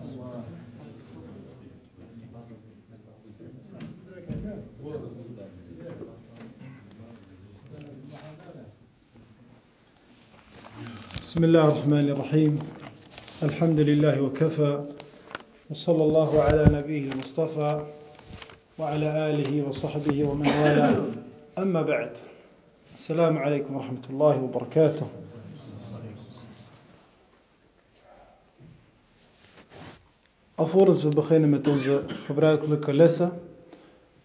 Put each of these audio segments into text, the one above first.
بسم الله الرحمن الرحيم. الحمد لله وكفى وصلى الله على نبيه المصطفى وعلى آله وصحبه ومن والاه. أما بعد السلام عليكم ورحمة الله وبركاته. Alvorens we beginnen met onze gebruikelijke lessen,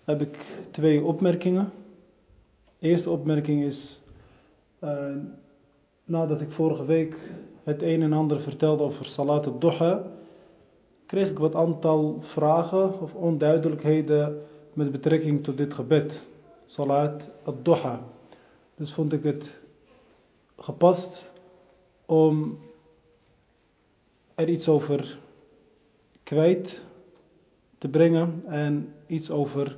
heb ik twee opmerkingen. Eerste opmerking is, uh, nadat ik vorige week het een en ander vertelde over Salat al-Duha, kreeg ik wat aantal vragen of onduidelijkheden met betrekking tot dit gebed, Salat al-Duha. Dus vond ik het gepast om er iets over kwijt te brengen en iets over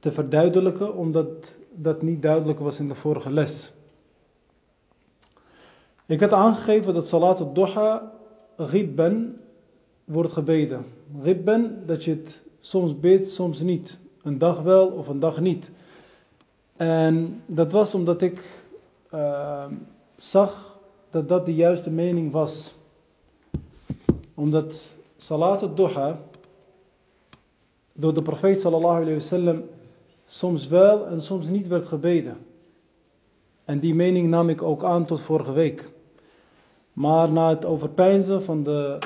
te verduidelijken, omdat dat niet duidelijk was in de vorige les. Ik had aangegeven dat Salat al-Duha ribben wordt gebeden. Ribben, dat je het soms bidt, soms niet. Een dag wel of een dag niet. En dat was omdat ik uh, zag dat dat de juiste mening was. Omdat Salat al-Duha door de profeet sallallahu alayhi wasallam soms wel en soms niet werd gebeden. En die mening nam ik ook aan tot vorige week. Maar na het overpeinzen van de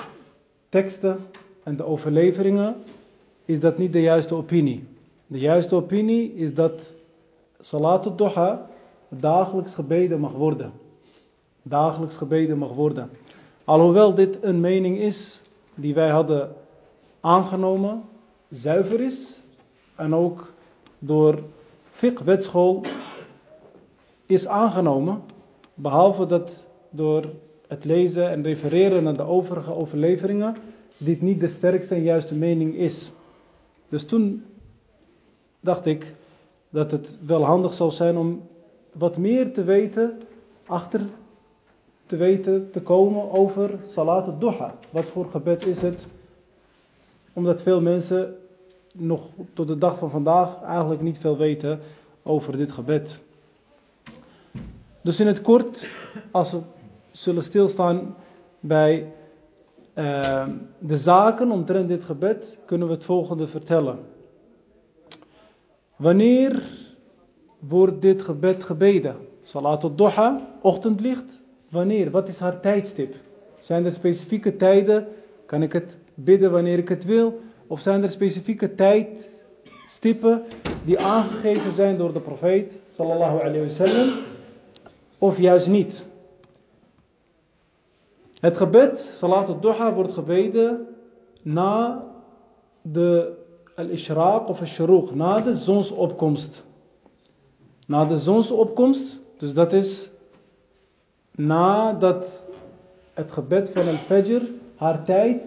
teksten en de overleveringen is dat niet de juiste opinie. De juiste opinie is dat Salat al-Duha dagelijks gebeden mag worden. Dagelijks gebeden mag worden. Alhoewel dit een mening is die wij hadden aangenomen, zuiver is en ook door fiqh wetschool is aangenomen, behalve dat door het lezen en refereren naar de overige overleveringen dit niet de sterkste en juiste mening is. Dus toen dacht ik dat het wel handig zou zijn om wat meer te weten, achter te weten te komen over Salat al-Duha. Wat voor gebed is het? Omdat veel mensen nog tot de dag van vandaag eigenlijk niet veel weten over dit gebed. Dus in het kort, als we zullen stilstaan bij uh, de zaken omtrent dit gebed, kunnen we het volgende vertellen. Wanneer wordt dit gebed gebeden? Salat al-Duha, ochtendlicht. Wanneer? Wat is haar tijdstip? Zijn er specifieke tijden? Kan ik het bidden wanneer ik het wil? Of zijn er specifieke tijdstippen die aangegeven zijn door de profeet sallallahu alayhi wasallam? Of juist niet? Het gebed, salat al-duha, wordt gebeden na de al-ishraq of al-shuruq, na de zonsopkomst. Na de zonsopkomst, dus dat is nadat het gebed van al-fajr haar tijd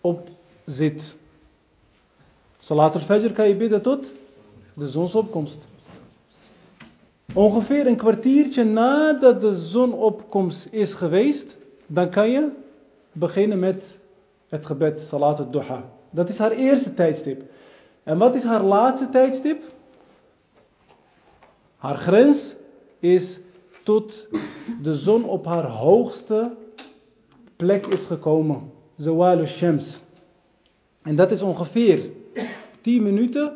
op zit. Salat al-fajr kan je bidden tot de zonsopkomst. Ongeveer een kwartiertje nadat de zonopkomst is geweest, dan kan je beginnen met het gebed Salat al-Duha. Dat is haar eerste tijdstip. En wat is haar laatste tijdstip? Haar grens is tot de zon op haar hoogste plek is gekomen. Zawal shams En dat is ongeveer 10 minuten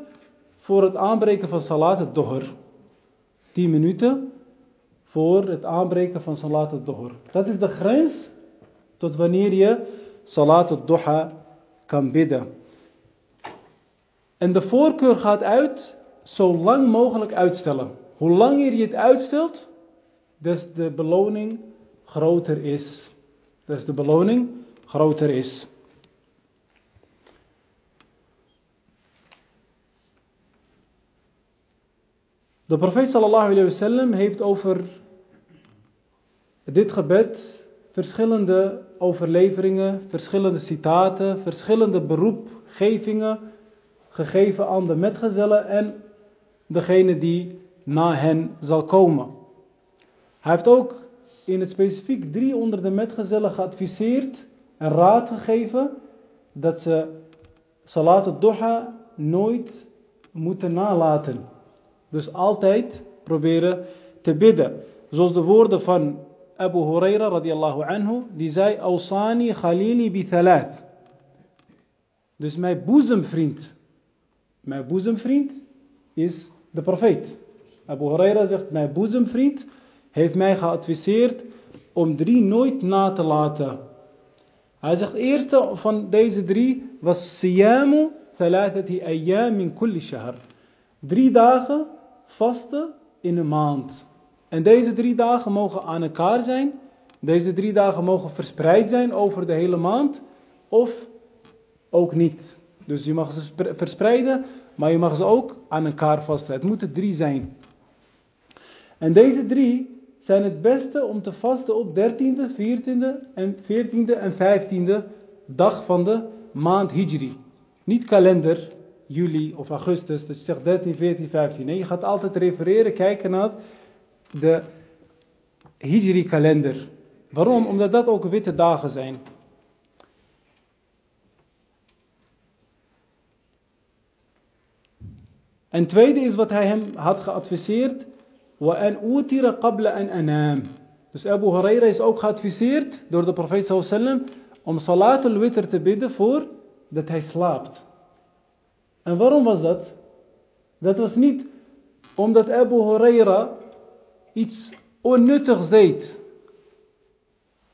voor het aanbreken van Salat al-Dohr. 10 minuten voor het aanbreken van Salat al-Dohr. Dat is de grens tot wanneer je Salat al-Duha kan bidden. En de voorkeur gaat uit zo lang mogelijk uitstellen. Hoe langer je het uitstelt, des de beloning groter is. Des de beloning groter is. De profeet sallallahu alayhi wasallam heeft over dit gebed verschillende overleveringen, verschillende citaten, verschillende beroepgevingen gegeven aan de metgezellen en degene die na hen zal komen. Hij heeft ook in het specifiek drie onder de metgezellen geadviseerd een raad gegeven dat ze salat al-duha nooit moeten nalaten. Dus altijd proberen te bidden. Zoals de woorden van Abu Huraira radiallahu anhu, die zei, Awsani khalili bi thalath. Dus mijn boezemvriend, mijn boezemvriend is de profeet. Abu Huraira zegt, mijn boezemvriend heeft mij geadviseerd om drie nooit na te laten. Hij zegt, de eerste van deze drie was siyamu thalathati ayyam min kulli shahr. Drie dagen vasten in een maand. En deze drie dagen mogen aan elkaar zijn. Deze drie dagen mogen verspreid zijn over de hele maand. Of ook niet. Dus je mag ze verspreiden, maar je mag ze ook aan elkaar vasten. Het moeten drie zijn. En deze drie zijn het beste om te vasten op 13e, 14e en 14e en 15e dag van de maand Hijri. Niet kalender, juli of augustus, dat je zegt 13, 14, 15. Nee, je gaat altijd refereren, kijken naar de Hijri-kalender. Waarom? Omdat dat ook witte dagen zijn. En tweede is wat hij hem had geadviseerd. وَأَنْ أُوتِرَ قَبْلَ أَنْ أَنَامِ Dus Abu Huraira is ook geadviseerd door de profeet sallam om salat al-witr te bidden voor dat hij slaapt. En waarom was dat? Dat was niet omdat Abu Huraira iets onnuttigs deed.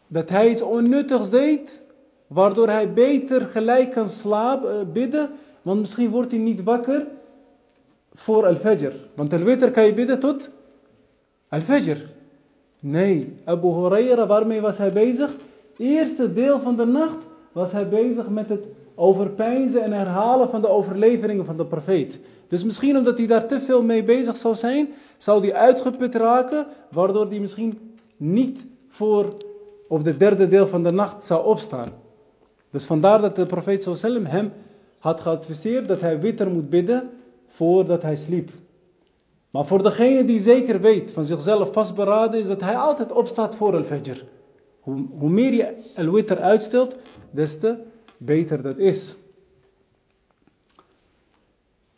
Dat hij iets onnuttigs deed, waardoor hij beter gelijk kan slapen, eh, bidden, want misschien wordt hij niet wakker voor al-fajr. Want al-witr kan je bidden tot al-fajr. Nee, Abu Huraira, waarmee was hij bezig? Eerste deel van de nacht was hij bezig met het overpeinzen en herhalen van de overleveringen van de profeet. Dus misschien omdat hij daar te veel mee bezig zou zijn, zou hij uitgeput raken, waardoor hij misschien niet voor op de derde deel van de nacht zou opstaan. Dus vandaar dat de profeet sallam hem had geadviseerd dat hij witter moet bidden voordat hij sliep. Maar voor degene die zeker weet, van zichzelf vastberaden is, dat hij altijd opstaat voor al-fajr. Hoe, hoe meer je al-witr uitstelt, des te beter dat is.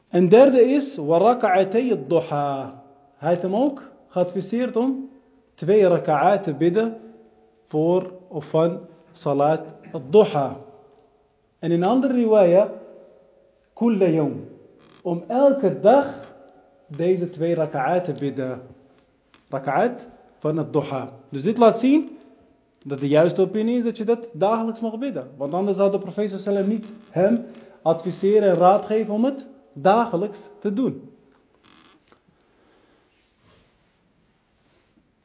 En derde is, waraka'atay duha. Hij heeft hem ook geadviseerd om twee raka'at te bidden voor of van salat al-duha. En in andere riwaya, kulla yom. Om elke dag deze twee raka'at te bidden. Raka'at van het duha. Dus dit laat zien dat de juiste opinie is dat je dat dagelijks mag bidden. Want anders zou de profeet sallam niet hem adviseren en raad geven om het dagelijks te doen.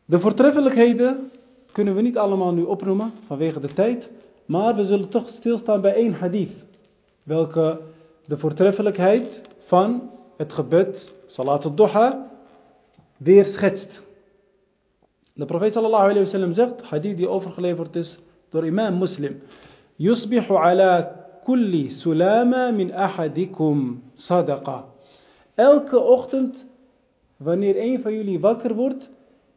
De voortreffelijkheden kunnen we niet allemaal nu opnoemen vanwege de tijd. Maar we zullen toch stilstaan bij één hadith. Welke de voortreffelijkheid van het gebed, salat al-duha, weer schetst. De profeet sallallahu alayhi wa zegt, hadith die overgeleverd is door imam muslim. Yusbihu ala kulli sulama min ahadikum sadaqa. Elke ochtend, wanneer een van jullie wakker wordt,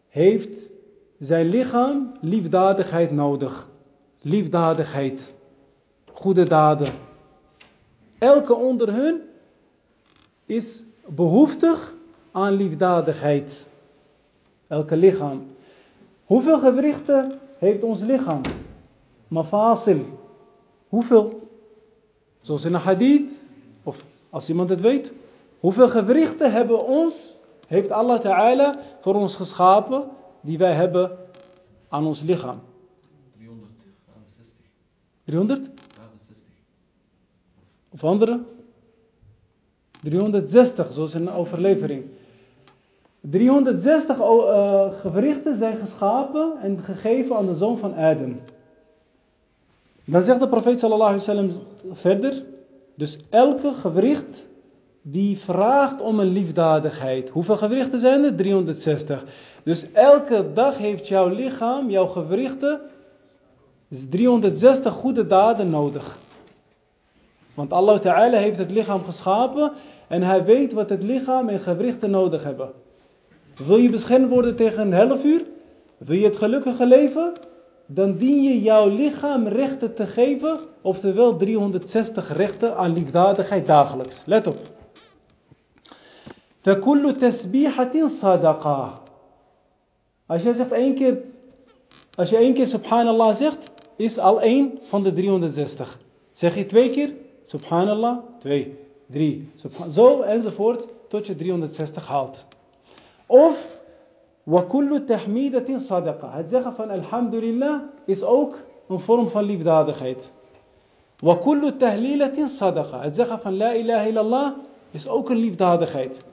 heeft zijn lichaam liefdadigheid nodig. Liefdadigheid. Goede daden. Elke onder hun is behoeftig aan liefdadigheid. Elke lichaam. Hoeveel gewrichten heeft ons lichaam? Mafasil. Hoeveel? Zoals in een hadith, of als iemand het weet. Hoeveel gewrichten hebben ons, heeft Allah Ta'ala voor ons geschapen, die wij hebben aan ons lichaam? 360. 300? 60. Of andere? 360, zoals in een overlevering. 360 uh, gewrichten zijn geschapen en gegeven aan de zoon van Adam. Dan zegt de profeet sallallahu alaihi wasallam verder, dus elke gewricht die vraagt om een liefdadigheid. Hoeveel gewrichten zijn er? 360. Dus elke dag heeft jouw lichaam, jouw gewrichten, 360 goede daden nodig. Want Allah Ta'ala heeft het lichaam geschapen en hij weet wat het lichaam en gewrichten nodig hebben. Wil je beschermd worden tegen een half uur? Wil je het gelukkige leven? dan dien je jouw lichaam rechten te geven, oftewel 360 rechten aan liefdadigheid dagelijks. Let op. فَكُلُّ تَسْبِيحَةٍ صَدَقَةٍ Als jij zegt één keer, als je één keer subhanallah zegt, is al één van de 360. Zeg je twee keer, subhanallah, twee, drie, subhan, zo enzovoort, tot je 360 haalt. Of وَكُلُّ تَحْمِيدَةٍ صَدَقَةٍ Het zeggen van alhamdulillah is ook een vorm van liefdadigheid. وَكُلُّ تَهْلِيلَةٍ صَدَقَةٍ Het zeggen van la ilaha illallah is ook een liefdadigheid.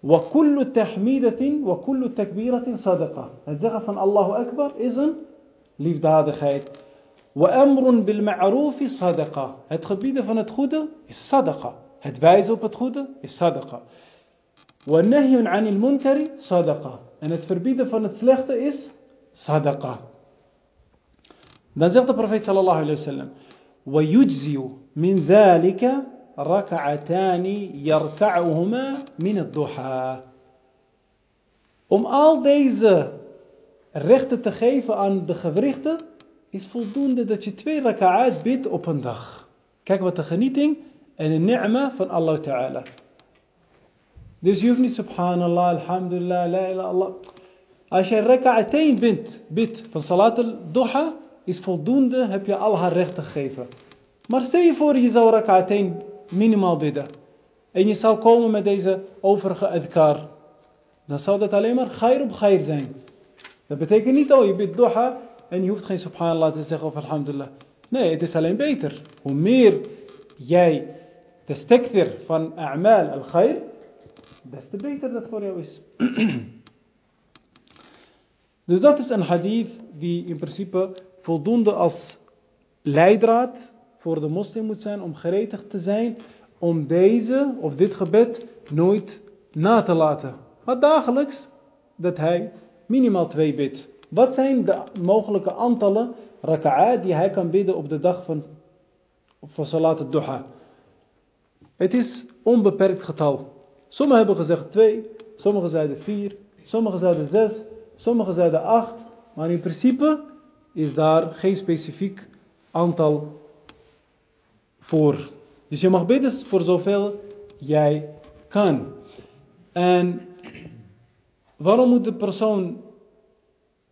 وَكُلُّ تَحْمِيدَةٍ وَكُلُّ تَكْبِيرَةٍ صَدَقَةٍ Het zeggen van Allahu Akbar is een liefdadigheid. وأمر بالمعروف صدقة. هاد خبيدة فنت خوده الصدقه هاد بايزو بتخوده الصدقه والنهي عن المنكر صدقة. أنا تفربيده فنت سلاخته إس صدقة. نزلت النبي صلى الله عليه وسلم. ويجزي من ذلك ركعتان يركعهما من الضحى. ام all deze rechten te geven aan de gewrichten is voldoende dat je twee raka'at bidt op een dag. Kijk wat de genieting en de ni'ma van Allah Ta'ala. Dus je hoeft niet subhanallah, alhamdulillah, la ilaha Allah. Als je raka'ateen bidt, bidt van salat al-duha, is voldoende, heb je al haar rechten gegeven. Maar stel je voor, je zou raka'ateen minimaal bidden. En je zou komen met deze overige adkar. Dan zou dat alleen maar gair op zijn. Dat betekent niet, oh je bidt duha en je hoeft geen subhanallah te zeggen of alhamdulillah. Nee, het is alleen beter. Hoe meer jij de stekter van a'mal al-khair, des te beter dat voor jou is. dus dat is een hadith die in principe voldoende als leidraad voor de moslim moet zijn om geretigd te zijn om deze of dit gebed nooit na te laten. Maar dagelijks dat hij minimaal twee bidt. Wat zijn de mogelijke aantallen raka'at die hij kan bidden op de dag van, van salat al-duha? Het is onbeperkt getal. Sommigen hebben gezegd twee, sommigen zeiden vier, sommigen zeiden zes, sommigen zeiden acht. Maar in principe is daar geen specifiek aantal voor. Dus je mag bidden voor zoveel jij kan. En waarom moet de persoon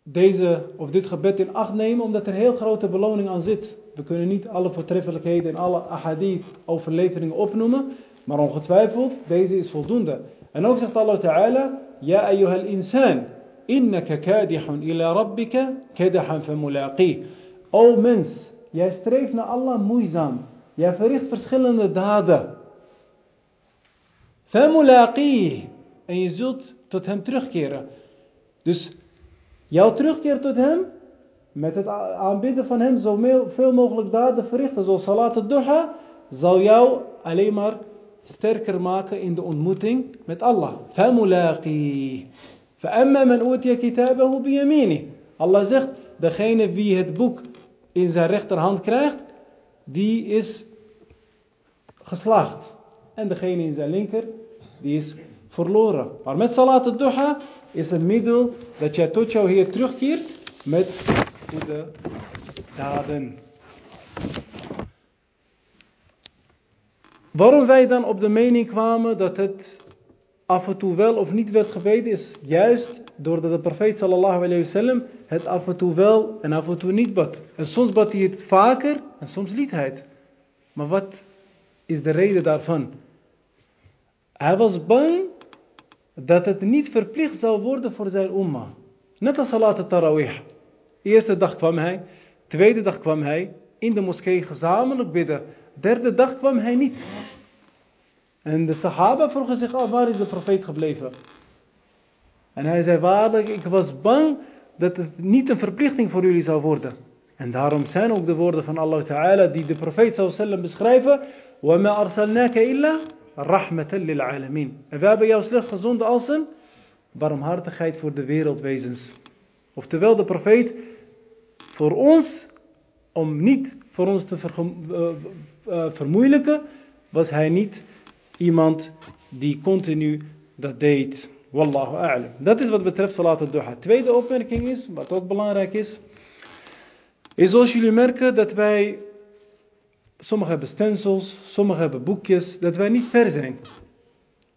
deze of dit gebed in acht nemen? Omdat er heel grote beloning aan zit. We kunnen niet alle voortreffelijkheden en alle ahadith overleveringen opnoemen. Maar ongetwijfeld, deze is voldoende. En ook zegt Allah Ta'ala, Ja ayyuhal insan, innaka kadihun ila rabbika kadahan famulaqih. O mens, jij streeft naar Allah moeizaam. Jij verricht verschillende daden. Famulaqih. En je zult tot hem terugkeren. Dus jouw terugkeer tot hem, met het aanbidden van hem, zo veel mogelijk daden verrichten, zoals salat al-duha, zal jou alleen maar sterker maken in de ontmoeting met Allah. Famulaqi. فَأَمَّا مَنْ أُوتِيَ كِتَابَهُ بِيَمِينِهِ Allah zegt, degene wie het boek in zijn rechterhand krijgt, die is geslaagd. En degene in zijn linker, die is verloren. Maar met salat al-duha is een middel dat jij tot jou hier terugkeert met goede daden. Waarom wij dan op de mening kwamen dat het af en toe wel of niet werd gebeden is juist doordat de profeet sallallahu alayhi wasallam het af en toe wel en af en toe niet bad. En soms bad hij het vaker en soms liet hij het. Maar wat is de reden daarvan? Hij was bang dat het niet verplicht zou worden voor zijn umma. Net als salat al-tarawih. Eerste dag kwam hij, tweede dag kwam hij in de moskee gezamenlijk bidden. Derde dag kwam hij niet. En de sahaba vroegen zich af, waar is de profeet gebleven? En hij zei, waarlijk, ik was bang dat het niet een verplichting voor jullie zou worden. En daarom zijn ook de woorden van Allah Ta'ala die de profeet sallam beschrijven. وَمَا أَرْسَلْنَاكَ إِلَّا rahmatan lil alamin. En we hebben jou slecht gezonden als een barmhartigheid voor de wereldwezens. Oftewel de profeet voor ons, om niet voor ons te eh, eh, eh, vermoeilijken, was hij niet iemand die continu dat deed. Wallahu a'lam. Dat is wat betreft Salat al-Duha. Tweede opmerking is, wat ook belangrijk is, is als jullie merken dat wij sommigen hebben stencils, sommigen hebben boekjes, dat wij niet ver zijn.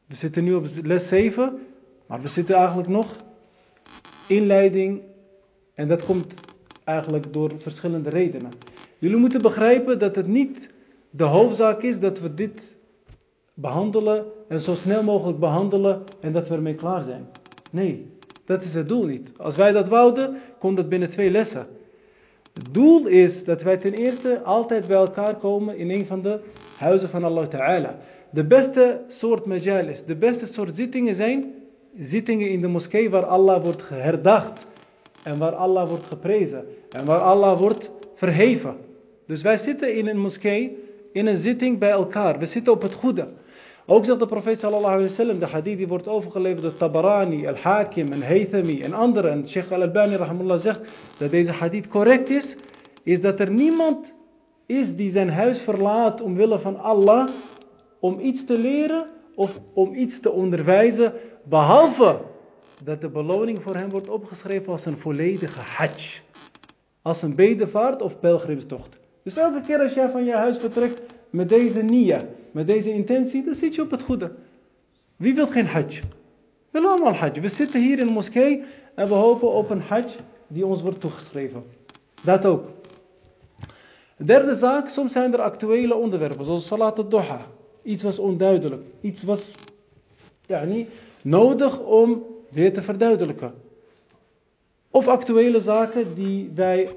We zitten nu op les 7, maar we zitten eigenlijk nog inleiding en dat komt eigenlijk door verschillende redenen. Jullie moeten begrijpen dat het niet de hoofdzaak is dat we dit behandelen en zo snel mogelijk behandelen en dat we ermee klaar zijn. Nee, dat is het doel niet. Als wij dat wouden, kon dat binnen twee lessen. Het doel is dat wij ten eerste altijd bij elkaar komen in een van de huizen van Allah Ta'ala. De beste soort majalis, de beste soort zittingen zijn zittingen in de moskee waar Allah wordt herdacht. En waar Allah wordt geprezen. En waar Allah wordt verheven. Dus wij zitten in een moskee, in een zitting bij elkaar. We zitten op het goede. Ook zegt de profeet sallallahu alayhi wa sallam, de hadith die wordt overgeleverd door Tabarani, Al-Hakim en Haythami en anderen. En Sheikh Al-Albani rahimahullah zegt dat deze hadith correct is. Is dat er niemand is die zijn huis verlaat omwille van Allah. Om iets te leren of om iets te onderwijzen. Behalve dat de beloning voor hem wordt opgeschreven als een volledige hajj. Als een bedevaart of pelgrimstocht. Dus elke keer als jij van je huis vertrekt met deze nia, met deze intentie, dan zit je op het goede. Wie wil geen hajj? We willen allemaal hajj. We zitten hier in moskee en we hopen op een hajj die ons wordt toegeschreven. Dat ook. Derde zaak, soms zijn er actuele onderwerpen, zoals salat al-duha. Iets was onduidelijk. Iets was ja, niet nodig om weer te verduidelijken. Of actuele zaken die wij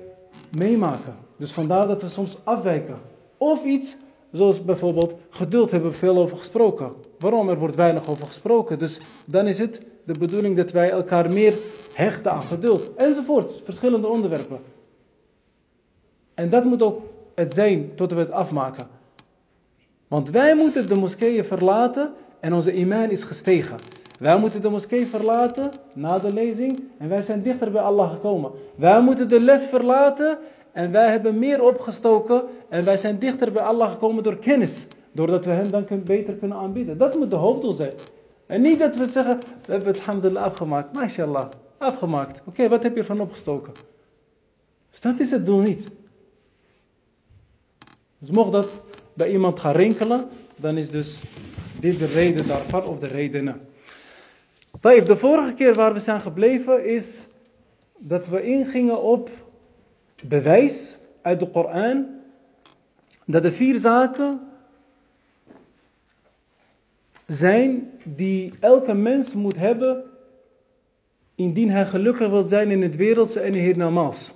meemaken. Dus vandaar dat we soms afwijken. Of iets zoals bijvoorbeeld geduld hebben we veel over gesproken. Waarom? Er wordt weinig over gesproken. Dus dan is het de bedoeling dat wij elkaar meer hechten aan geduld. Enzovoort. Verschillende onderwerpen. En dat moet ook het zijn tot we het afmaken. Want wij moeten de moskeeën verlaten en onze iman is gestegen. Wij moeten de moskee verlaten na de lezing en wij zijn dichter bij Allah gekomen. Wij moeten de les verlaten en wij hebben meer opgestoken en wij zijn dichter bij Allah gekomen door kennis. Doordat we hem dan beter kunnen aanbieden. Dat moet de hoofddoel zijn. En niet dat we zeggen, we hebben het alhamdulillah afgemaakt. MashaAllah, afgemaakt. Oké, wat heb je ervan opgestoken? Dus dat is het doel niet. Dus mocht dat bij iemand gaan rinkelen, dan is dus dit de reden daarvan of de redenen. De vorige keer waar we zijn gebleven is dat we ingingen op bewijs uit de Koran dat er vier zaken zijn die elke mens moet hebben indien hij gelukkig wil zijn in het wereldse en hiernamaals.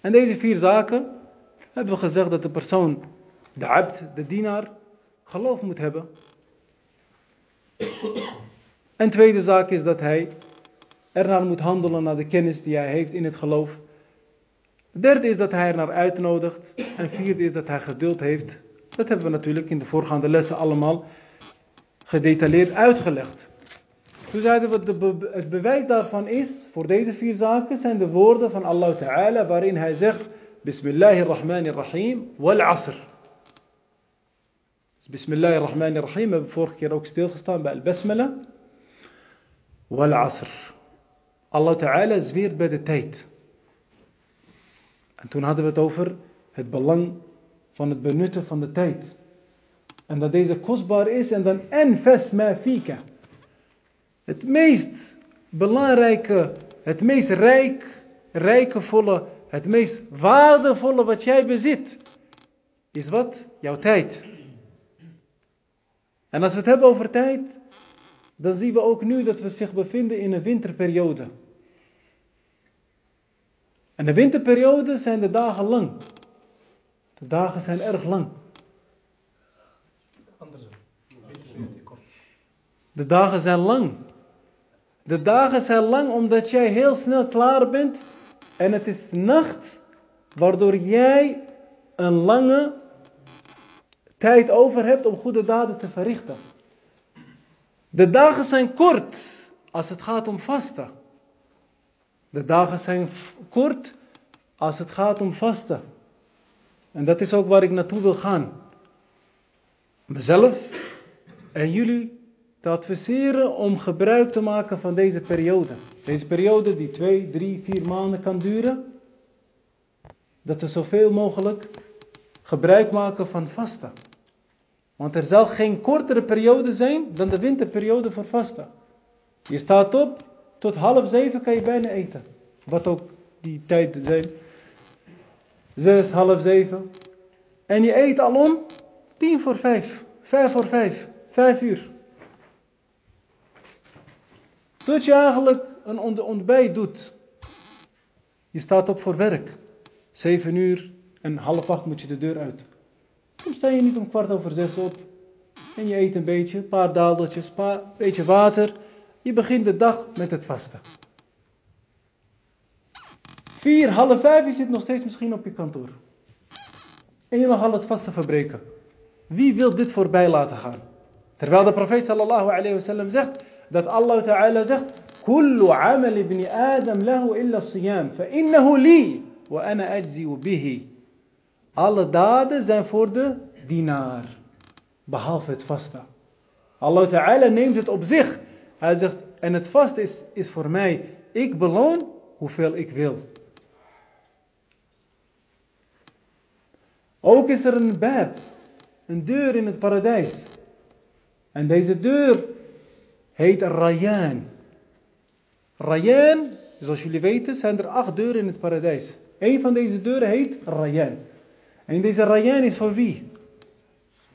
En deze vier zaken hebben we gezegd dat de persoon, de abd, de dienaar, geloof moet hebben. En tweede zaak is dat hij ernaar moet handelen naar de kennis die hij heeft in het geloof. De derde is dat hij er naar uitnodigt. En vierde is dat hij geduld heeft. Dat hebben we natuurlijk in de voorgaande lessen allemaal gedetailleerd uitgelegd. Toen zeiden we, de het bewijs daarvan is, voor deze vier zaken, zijn de woorden van Allah Ta'ala, waarin hij zegt, Bismillahirrahmanirrahim, wal asr. Bismillahirrahmanirrahim, we hebben vorige keer ook stilgestaan bij al-Basmala. Wal asr. Allah Ta'ala zweert bij de tijd. En toen hadden we het over het belang van het benutten van de tijd. En dat deze kostbaar is en dan enfes ma fika. Het meest belangrijke, het meest rijk, rijkevolle, het meest waardevolle wat jij bezit, is wat? Jouw tijd. En als we het hebben over tijd, dan zien we ook nu dat we zich bevinden in een winterperiode. En de winterperiode zijn de dagen lang. De dagen zijn erg lang. De dagen zijn lang. De dagen zijn lang omdat jij heel snel klaar bent en het is nacht, waardoor jij een lange tijd over hebt om goede daden te verrichten. De dagen zijn kort als het gaat om vasten. De dagen zijn kort als het gaat om vasten. En dat is ook waar ik naartoe wil gaan. Mezelf en jullie te adviseren om gebruik te maken van deze periode. Deze periode die twee, drie, vier maanden kan duren. dat we zoveel mogelijk gebruik maken van vasten. Want er zal geen kortere periode zijn dan de winterperiode voor vasten. Je staat op, tot half zeven kan je bijna eten. Wat ook die tijden zijn. Zes, half zeven. En je eet al om tien voor vijf, vijf voor vijf, vijf uur. Tot je eigenlijk een ont- ontbijt doet. Je staat op voor werk. Zeven uur en half acht moet je de deur uit. Dan sta je niet om kwart over zes op. En je eet een beetje, een paar daaldertjes, een beetje water. Je begint de dag met het vasten. Vier, half vijf, je zit nog steeds misschien op je kantoor. En je mag al het vasten verbreken. Wie wil dit voorbij laten gaan? Terwijl de profeet sallallahu alayhi wasallam zegt dat Allah ta'ala zegt: Kullu amal ibn Adam lahu illa siyam, fa li wa ana ajziu bihi. Alle daden zijn voor de dienaar, behalve het vasten. Allah ta'ala neemt het op zich hij zegt, en het vasten is, is voor mij, ik beloon hoeveel ik wil. Ook is er een bab, een deur in het paradijs. En deze deur heet Rayyan. Rayyan, zoals jullie weten, zijn er acht deuren in het paradijs. Een van deze deuren heet Rayyan. En deze Rayyan is voor wie?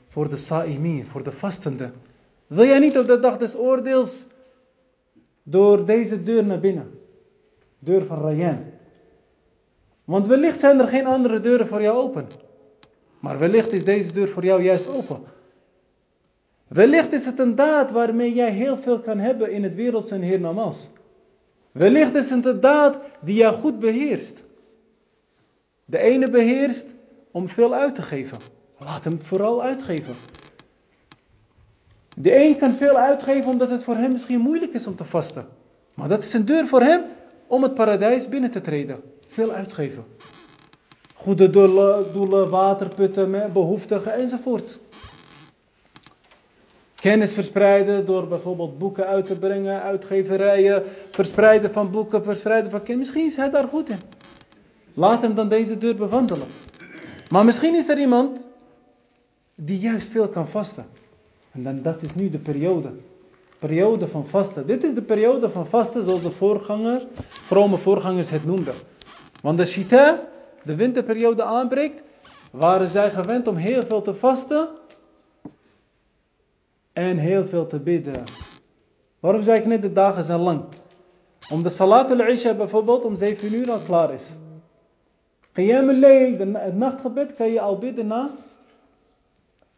Voor de Sa'imin, voor de vastende. Wil jij niet op de dag des oordeels door deze deur naar binnen? Deur van Rayyan. Want wellicht zijn er geen andere deuren voor jou open. Maar wellicht is deze deur voor jou juist open. Wellicht is het een daad waarmee jij heel veel kan hebben in het wereldse en hiernamaals. Wellicht is het een daad die jou goed beheerst. De ene beheerst om veel uit te geven. Laat hem vooral uitgeven. De een kan veel uitgeven omdat het voor hem misschien moeilijk is om te vasten. Maar dat is een deur voor hem om het paradijs binnen te treden. Veel uitgeven. Goede doelen, doelen waterputten, behoeftigen enzovoort. Kennis verspreiden door bijvoorbeeld boeken uit te brengen, uitgeverijen, verspreiden van boeken, verspreiden van kennis. Misschien is hij daar goed in. Laat hem dan deze deur bewandelen. Maar misschien is er iemand die juist veel kan vasten. En dan dat is nu de periode. Periode van vasten. Dit is de periode van vasten zoals de voorganger, vrome voorgangers het noemden. Want de shita, de winterperiode aanbreekt, waren zij gewend om heel veel te vasten en heel veel te bidden. Waarom zei ik net, de dagen zijn lang? Om de salat al-isha bijvoorbeeld om 7 uur al klaar is. Qiyam al-layl, het nachtgebed, kan je al bidden na,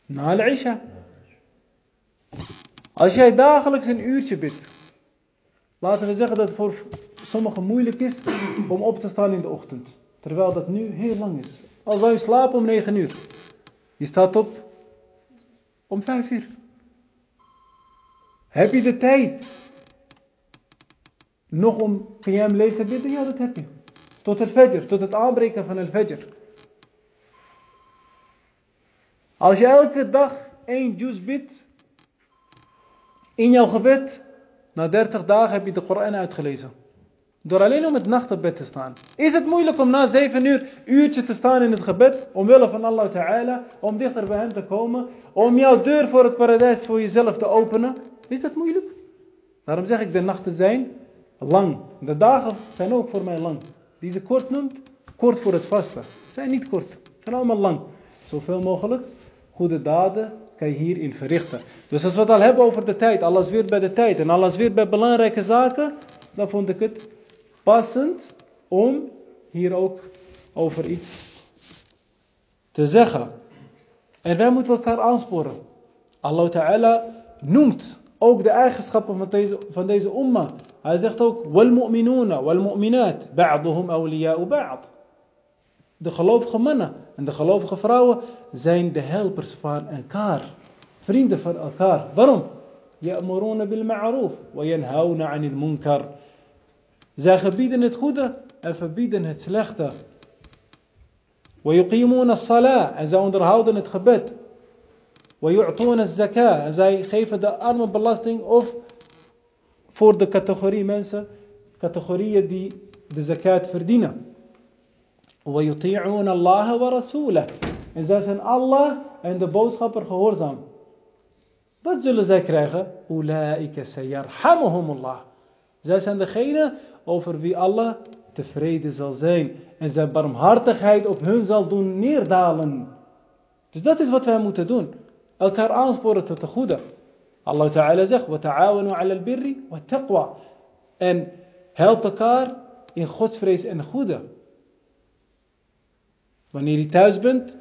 na al-isha. Als jij dagelijks een uurtje bidt, laten we zeggen dat het voor sommigen moeilijk is om op te staan in de ochtend. Terwijl dat nu heel lang is. Al zou je slapen om 9 uur. Je staat op om 5 uur. Heb je de tijd nog om qiyam layl te bidden? Ja, dat heb je. Tot het fajr, tot het aanbreken van het fajr. Als je elke dag één juz bidt, in jouw gebed, na 30 dagen heb je de Koran uitgelezen. Door alleen om het nachtgebed te staan. Is het moeilijk om na 7 uur uurtje te staan in het gebed, omwille van Allah Ta'ala, om dichter bij hem te komen, om jouw deur voor het paradijs voor jezelf te openen? Is dat moeilijk? Daarom zeg ik, de nachten zijn lang. De dagen zijn ook voor mij lang. Die ze kort noemt, kort voor het vasten. Zijn niet kort, zijn allemaal lang. Zoveel mogelijk goede daden kan hierin verrichten. Dus als we het al hebben over de tijd, alles weer bij de tijd en alles weer bij belangrijke zaken, dan vond ik het passend om hier ook over iets te zeggen. En wij moeten elkaar aansporen. Allah Ta'ala noemt ook de eigenschappen van deze, van deze umma. Hij zegt ook, wal-mu'minuna wal-mu'minat, ba'duhum awliya'u ba'd. De gelovige mannen en de gelovige vrouwen zijn de helpers van elkaar. Vrienden van elkaar. Waarom? Ma'ruf wa yanhauna 'anil munkar. Zij gebieden het goede en verbieden het slechte. En zij onderhouden het gebed. Yu'tuna az-zakah en zij geven de armenbelasting of voor de categorie mensen, categorieën die de zakat verdienen. وَيُطِيعُونَ اللَّهَ وَرَسُولَهُ En zij zijn Allah en de boodschapper gehoorzaam. Wat zullen zij krijgen? أُولَٰئِكَ سَيَرْحَمُهُمُ اللَّهُ Zij zijn degene over wie Allah tevreden zal zijn. En zijn barmhartigheid op hun zal doen neerdalen. Dus dat is wat wij moeten doen. Elkaar aansporen tot de goede. Allah Ta'ala zegt, وَتَعَاوَنُوا عَلَى الْبِرِّ وَالتَّقْوَى En helpt elkaar in godsvrees en goede. Wanneer je thuis bent,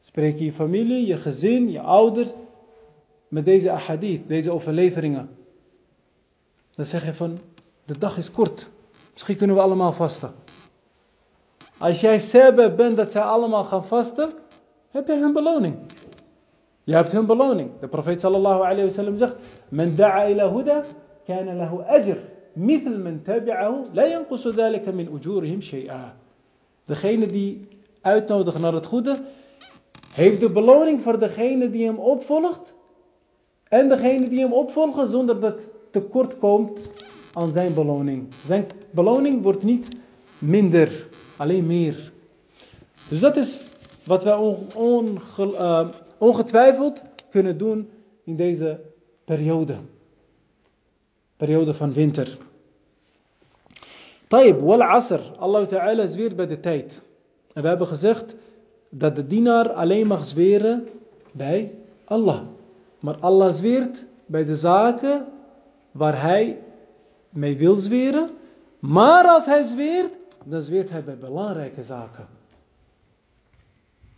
spreek je je familie, je gezin, je ouders met deze ahadith, deze overleveringen. Dan zeg je van, de dag is kort. Misschien kunnen we allemaal vasten. Als jij sebeb bent dat zij allemaal gaan vasten, heb je hun beloning. Je hebt hun beloning. De profeet sallallahu alayhi wa sallam zegt, Men da'a ila huda, kana lahu ajr. Mithl men tabi'ahu, la yanqusu dhalika min ujurihim shay'a. Degene die uitnodigt naar het goede, heeft de beloning voor degene die hem opvolgt. En degene die hem opvolgen zonder dat tekort komt aan zijn beloning. Zijn beloning wordt niet minder, alleen meer. Dus dat is wat wij uh, ongetwijfeld kunnen doen in deze periode. Periode van winter. Taib, wal asr. Allah Ta'ala zweert bij de tijd. En we hebben gezegd dat de dienaar alleen mag zweren bij Allah. Maar Allah zweert bij de zaken waar hij mee wil zweren. Maar als hij zweert, dan zweert hij bij belangrijke zaken.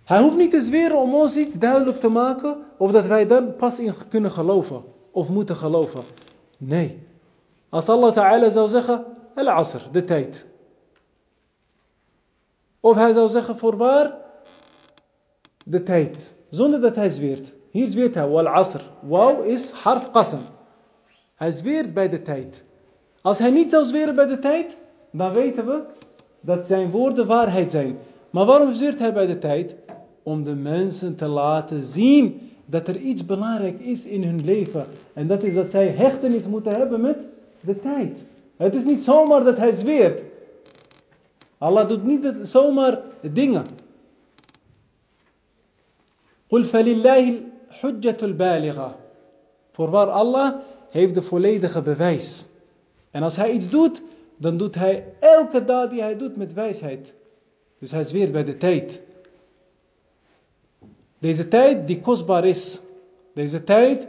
Hij hoeft niet te zweren om ons iets duidelijk te maken of dat wij dan pas in kunnen geloven of moeten geloven. Nee. Als Allah Ta'ala zou zeggen, al-asr, de tijd. Of hij zou zeggen, voorwaar, de tijd. Zonder dat hij zweert. Hier zweert hij, wal-asr. Wauw is harf qasam. Hij zweert bij de tijd. Als hij niet zou zweren bij de tijd, dan weten we dat zijn woorden waarheid zijn. Maar waarom zweert hij bij de tijd? Om de mensen te laten zien dat er iets belangrijk is in hun leven. En dat is dat zij hechtenis moeten hebben met de tijd. Het is niet zomaar dat hij zweert. Allah doet niet zomaar dingen. Qul falillahi hujjatul baligha. Voorwaar Allah heeft de volledige bewijs. En als hij iets doet, dan doet hij elke daad die hij doet met wijsheid. Dus hij is weer bij de tijd. Deze tijd die kostbaar is. Deze tijd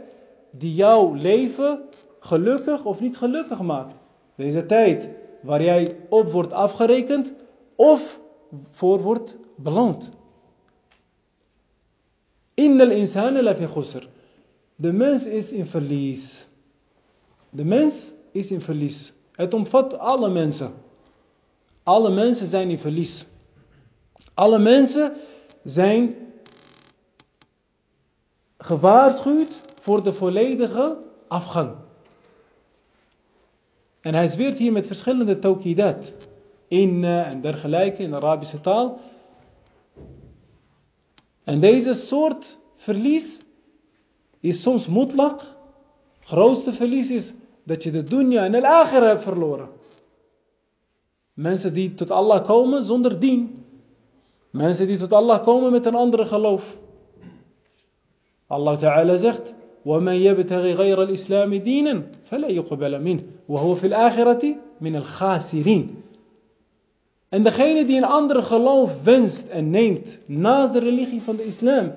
die jouw leven gelukkig of niet gelukkig maakt. Deze tijd waar jij op wordt afgerekend of voor wordt beloond. Innal insana lafi khusr. De mens is in verlies. De mens is in verlies. Het omvat alle mensen. Alle mensen zijn in verlies. Alle mensen zijn gewaarschuwd voor de volledige afgang. En hij zweert hier met verschillende tawkidat In en dergelijke in de Arabische taal. En deze soort verlies is soms mutlak. Grootste verlies is dat je de dunya en de akhira hebt verloren. Mensen die tot Allah komen zonder dien. Mensen die tot Allah komen met een andere geloof. Allah Ta'ala zegt: وَمَنْ يَبْتَغِي غَيْرَ الْإِسْلَامِ دِينًا فَلَا يُقْبَلَ مِنْهُ وَهُوَ فِي الْآخِرَةِ مِنَ الْخَاسِرِينَ en degene die een andere geloof wenst en neemt naast de religie van de islam,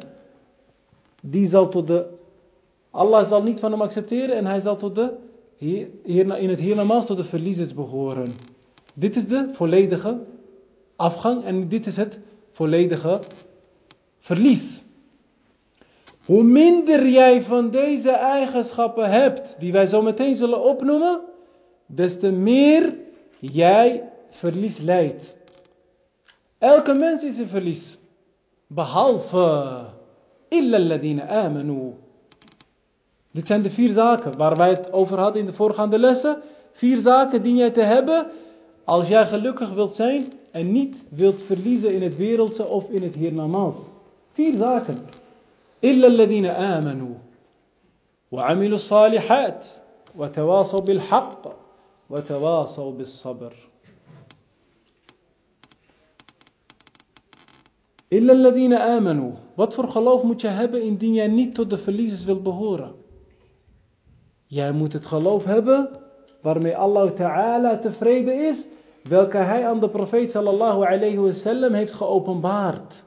die zal tot de, Allah zal niet van hem accepteren en hij zal tot de, hier, in het hiernamaals tot de verliezers behoren. Dit is de volledige afgang en dit is het volledige verlies. Hoe minder jij van deze eigenschappen hebt, die wij zo meteen zullen opnoemen, des te meer jij verlies leidt. Elke mens is een verlies. Behalve illa alladhina amanu. Dit zijn de vier zaken waar wij het over hadden in de voorgaande lessen. Vier zaken die jij te hebben als jij gelukkig wilt zijn en niet wilt verliezen in het wereldse of in het hiernamaals. Vier zaken. إلا الذين آمنوا وعملوا الصالحات وتواصوا بالحق وتواصوا بالصبر Illa amanu. Wat voor geloof moet je hebben indien jij niet tot de verliezers wilt behoren? Jij moet het geloof hebben waarmee Allah Ta'ala tevreden is, welke hij aan de profeet sallallahu alayhi wasallam heeft geopenbaard.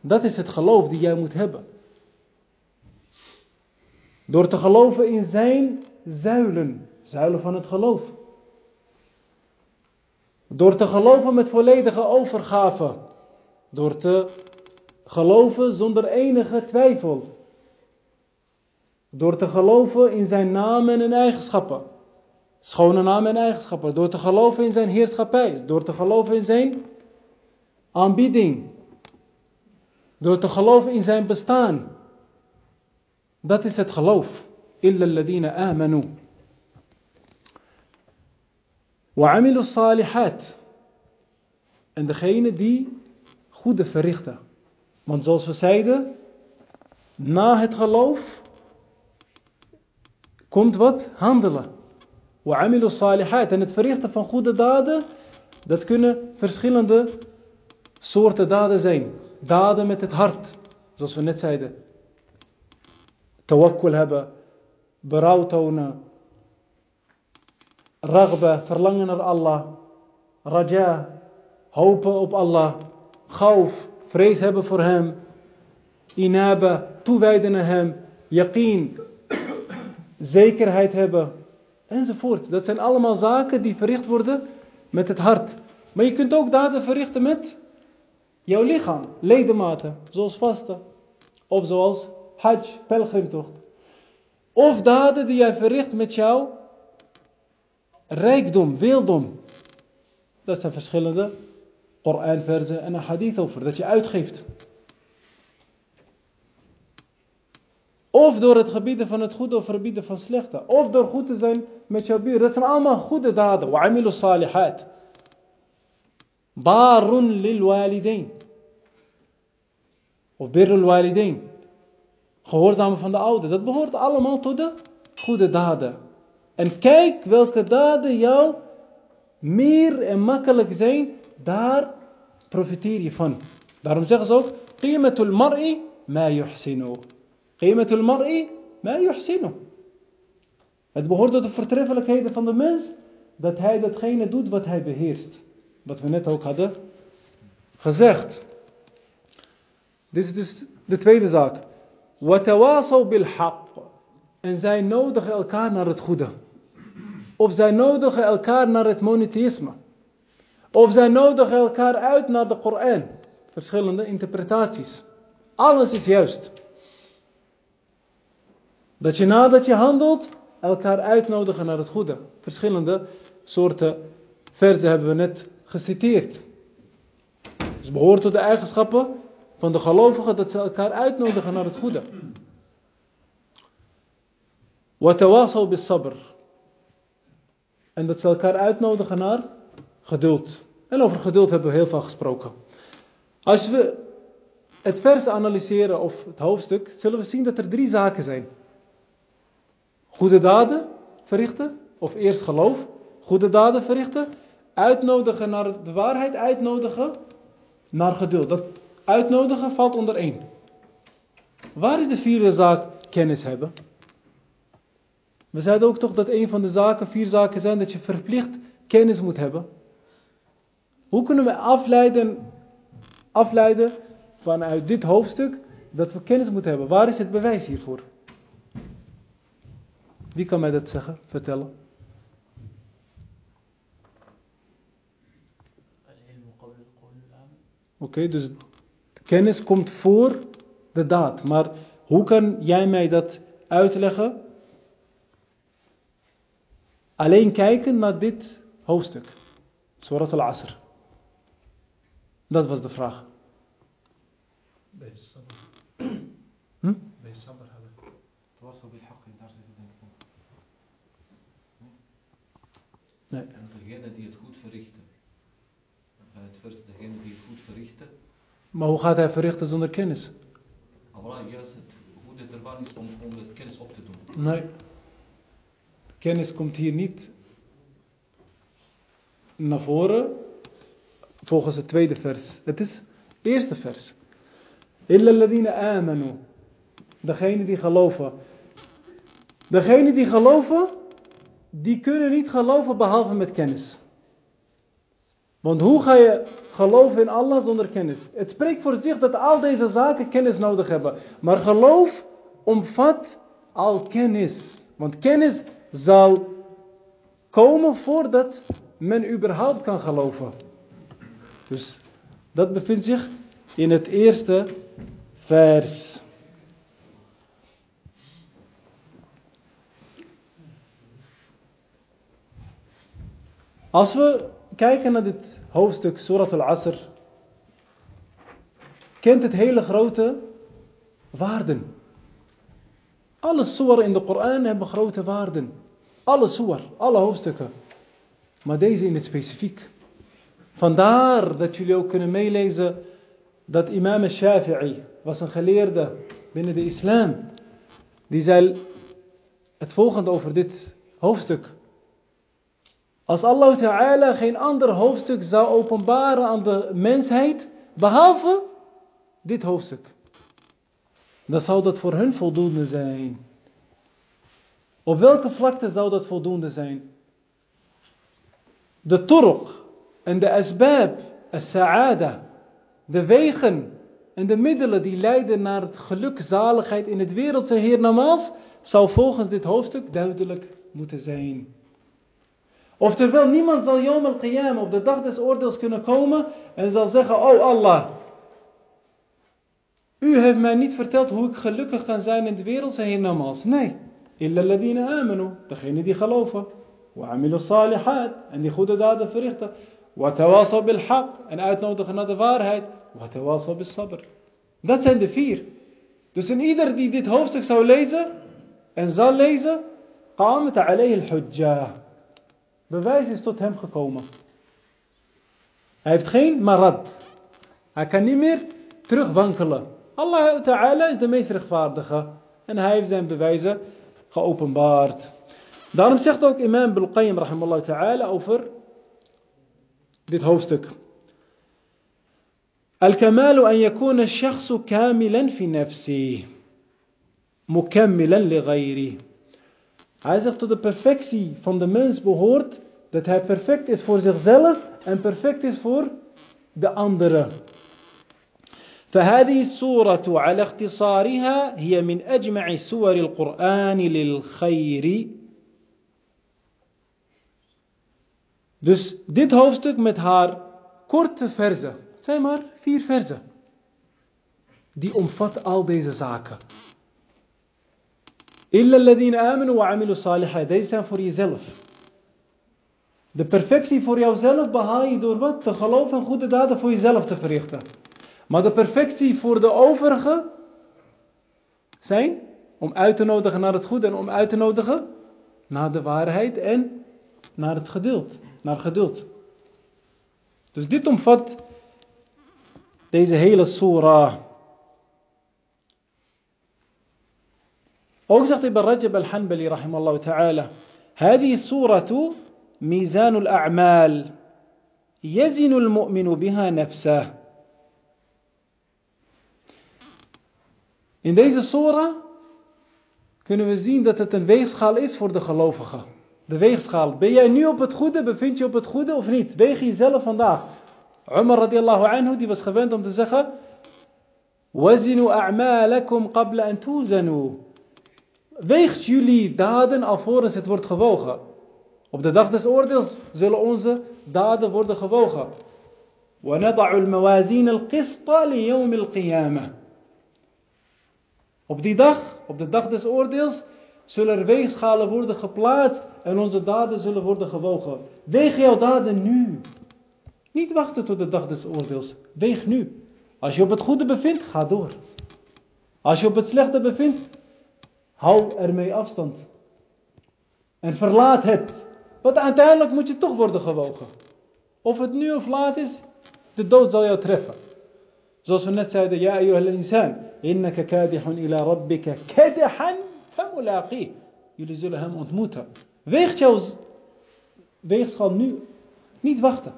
Dat is het geloof die jij moet hebben. Door te geloven in zijn zuilen, zuilen van het geloof. Door te geloven met volledige overgave. Door te geloven zonder enige twijfel. Door te geloven in zijn naam en in eigenschappen. Schone naam en eigenschappen. Door te geloven in zijn heerschappij. Door te geloven in zijn aanbieding. Door te geloven in zijn bestaan. Dat is het geloof. Illa alladina amanu. Wa amilu salihat. En degene die goede verrichten. Want zoals we zeiden, na het geloof komt wat handelen. En het verrichten van goede daden, dat kunnen verschillende soorten daden zijn. Daden met het hart, zoals we net zeiden. Tawakkul hebben, berouw tonen, ragba, verlangen naar Allah, raja, hopen op Allah gauf, vrees hebben voor hem, inaba, toewijden naar hem, yaqeen, zekerheid hebben, enzovoort. Dat zijn allemaal zaken die verricht worden met het hart. Maar je kunt ook daden verrichten met jouw lichaam, ledematen, zoals vasten, of zoals hajj, pelgrimtocht. Of daden die jij verricht met jouw rijkdom, weeldom. Dat zijn verschillende Koranversen en een hadith over, dat je uitgeeft. Of door het gebieden van het goede of verbieden van slechte. Of door goed te zijn met jouw buur. Dat zijn allemaal goede daden. Wa'amilu salihat. Barun lil walidain. Of birrul walidain. Gehoorzamen van de oude. Dat behoort allemaal tot de goede daden. En kijk welke daden jou meer en makkelijk zijn. Daar profiteer je van. Daarom zeggen ze ook, qimatul mar'i ma yuhsinu. Qimatul mar'i ma yuhsinu. Het behoort tot de voortreffelijkheden van de mens dat hij datgene doet wat hij beheerst. Wat we net ook hadden gezegd. Dit is dus de tweede zaak. En zij nodigen elkaar naar het goede. Of zij nodigen elkaar naar het monotheïsme. Of zij nodigen elkaar uit naar de Koran. Verschillende interpretaties. Alles is juist. Dat je nadat je handelt, elkaar uitnodigen naar het goede. Verschillende soorten verzen hebben we net geciteerd. Het behoort tot de eigenschappen van de gelovigen dat ze elkaar uitnodigen naar het goede. Watawasaw bis sabr. En dat ze elkaar uitnodigen naar geduld. En over geduld hebben we heel veel gesproken. Als we het vers analyseren of het hoofdstuk, zullen we zien dat er drie zaken zijn. Goede daden verrichten, of eerst geloof, goede daden verrichten, uitnodigen naar de waarheid, uitnodigen naar geduld. Dat uitnodigen valt onder één. Waar is de vierde zaak kennis hebben? We zeiden ook toch dat een van de zaken, vier zaken zijn dat je verplicht kennis moet hebben. Hoe kunnen we afleiden, afleiden vanuit dit hoofdstuk dat we kennis moeten hebben? Waar is het bewijs hiervoor? Wie kan mij dat zeggen, vertellen? Oké, dus kennis komt voor de daad. Maar hoe kan jij mij dat uitleggen? Alleen kijken naar dit hoofdstuk. Surat al-Asr. Dat was de vraag. Bij sabr. Hm? Bij sabr hebben. Tawassau bil haqq, daar zit het. Nee. En degene die het goed verrichten. Het vers, degene die het goed verrichten. Maar hoe gaat hij verrichten zonder kennis? Voilà, juist het goede ervan is om, om het kennis op te doen. Nee. Kennis komt hier niet naar voren volgens het tweede vers. Het is het eerste vers. Illa alladhina amanu. Degene die geloven. Degene die geloven, die kunnen niet geloven behalve met kennis. Want hoe ga je geloven in Allah zonder kennis? Het spreekt voor zich dat al deze zaken kennis nodig hebben. Maar geloof omvat al kennis. Want kennis zal komen voordat men überhaupt kan geloven. Dus dat bevindt zich in het eerste vers. Als we kijken naar dit hoofdstuk, Surat al-Asr, kent het hele grote waarden. Alle surah in de Koran hebben grote waarden. Alle surah, alle hoofdstukken. Maar deze in het specifiek. Vandaar dat jullie ook kunnen meelezen dat imam Shafi'i was een geleerde binnen de islam. Die zei het volgende over dit hoofdstuk. Als Allah Ta'ala geen ander hoofdstuk zou openbaren aan de mensheid, behalve dit hoofdstuk, dan zou dat voor hun voldoende zijn. Op welke vlakte zou dat voldoende zijn? De turk en de asbab, as-sa'ada, de wegen en de middelen die leiden naar het geluk, zaligheid in het wereldse hiernamaals, zou volgens dit hoofdstuk duidelijk moeten zijn. Oftewel, niemand zal Yom al-Qiyam op de dag des oordeels kunnen komen en zal zeggen, oh Allah, u heeft mij niet verteld hoe ik gelukkig kan zijn in de wereldse hiernamaals. Nee, illa ladina amanu, degene die geloven. Wa amilu salihat, en die goede daden verrichten. Wa tawasaw bil haq, en uitnodigen naar de waarheid. Wa tawasaw bil sabr. Dat zijn de vier. Dus in ieder die dit hoofdstuk zou lezen en zal lezen, qamat alayhi al-hujjah. Bewijs is tot hem gekomen. Hij heeft geen marad. Hij kan niet meer terugwankelen. Allah Ta'ala is de meest rechtvaardige. En hij heeft zijn bewijzen geopenbaard. Daarom zegt ook imam Bulqayyim rahimallahu ta'ala over dit hoofdstuk. الكمال أن يكون الشخص كاملا في نفسه مكملا لغيره Hij zegt tot de perfectie van de mens behoort dat hij perfect is voor zichzelf en perfect is voor de anderen. فهذه السورة على اختصارها هي من أجمع سور القرآن للخير Dus dit hoofdstuk met haar korte verzen, zijn maar vier verzen, die omvat al deze zaken. Deze zijn voor jezelf. De perfectie voor jouzelf behaal je door wat? Te geloven en goede daden voor jezelf te verrichten. Maar de perfectie voor de overigen zijn om uit te nodigen naar het goede en om uit te nodigen naar de waarheid en naar het geduld Naar geduld. Dus dit omvat deze hele surah. Ook zegt Ibn Rajab al-Hanbali rahimallahu ta'ala. هذه السورة ميزان الأعمال يزن المؤمن بها نفسه In deze surah kunnen we zien dat het een weegschaal is voor de gelovigen. De weegschaal. Ben jij nu op het goede? Bevind je op het goede of niet? Weeg jezelf vandaag. Umar radiallahu anhu die was gewend om te zeggen. Wazinu a'malakum qabla an tuzanu. Weegt jullie daden alvorens het wordt gewogen. Op de dag des oordeels zullen onze daden worden gewogen. وَنَضَعُ الْمَوَازِينَ الْقِسْطَ لِيَوْمِ الْقِيَامَةِ Op die dag, op de dag des oordeels, zullen er weegschalen worden geplaatst en onze daden zullen worden gewogen. Weeg jouw daden nu. Niet wachten tot de dag des oordeels. Weeg nu. Als je op het goede bevindt, ga door. Als je op het slechte bevindt, hou ermee afstand. En verlaat het. Want uiteindelijk moet je toch worden gewogen. Of het nu of laat is, de dood zal jou treffen. Zoals we net zeiden, ja ayyuhal insan, innaka kadihun ila Jullie zullen hem ontmoeten. Weegt jouw weegschaal nu, niet wachten.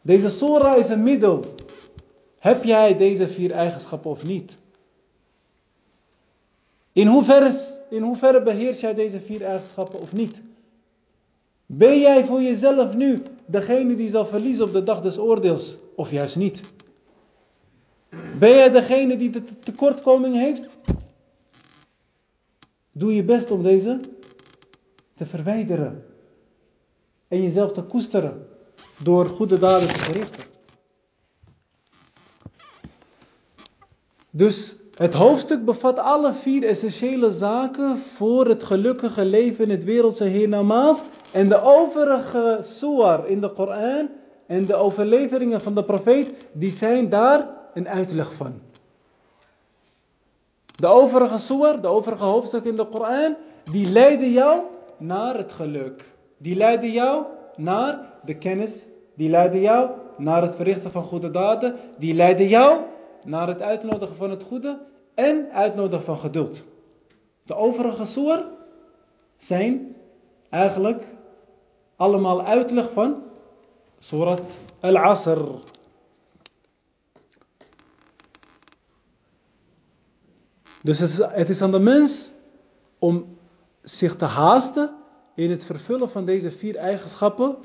Deze surah is een middel Heb jij deze vier eigenschappen of niet? In hoeverre, in hoeverre beheers jij deze vier eigenschappen of niet? Ben jij voor jezelf nu degene die zal verliezen op de dag des oordeels of juist niet? Ben jij degene die de tekortkoming heeft? Doe je best om deze te verwijderen en jezelf te koesteren door goede daden te verrichten. Dus het hoofdstuk bevat alle vier essentiële zaken voor het gelukkige leven in het wereldse hiernamaals. En de overige suar in de Koran en de overleveringen van de profeet, die zijn daar een uitleg van. De overige suar, de overige hoofdstukken in de Koran, die leiden jou naar het geluk. Die leiden jou naar de kennis. Die leiden jou naar het verrichten van goede daden. Die leiden jou naar het uitnodigen van het goede en uitnodigen van geduld. De overige soer zijn eigenlijk allemaal uitleg van Surat Al-Asr. Dus het is, aan de mens om zich te haasten in het vervullen van deze vier eigenschappen,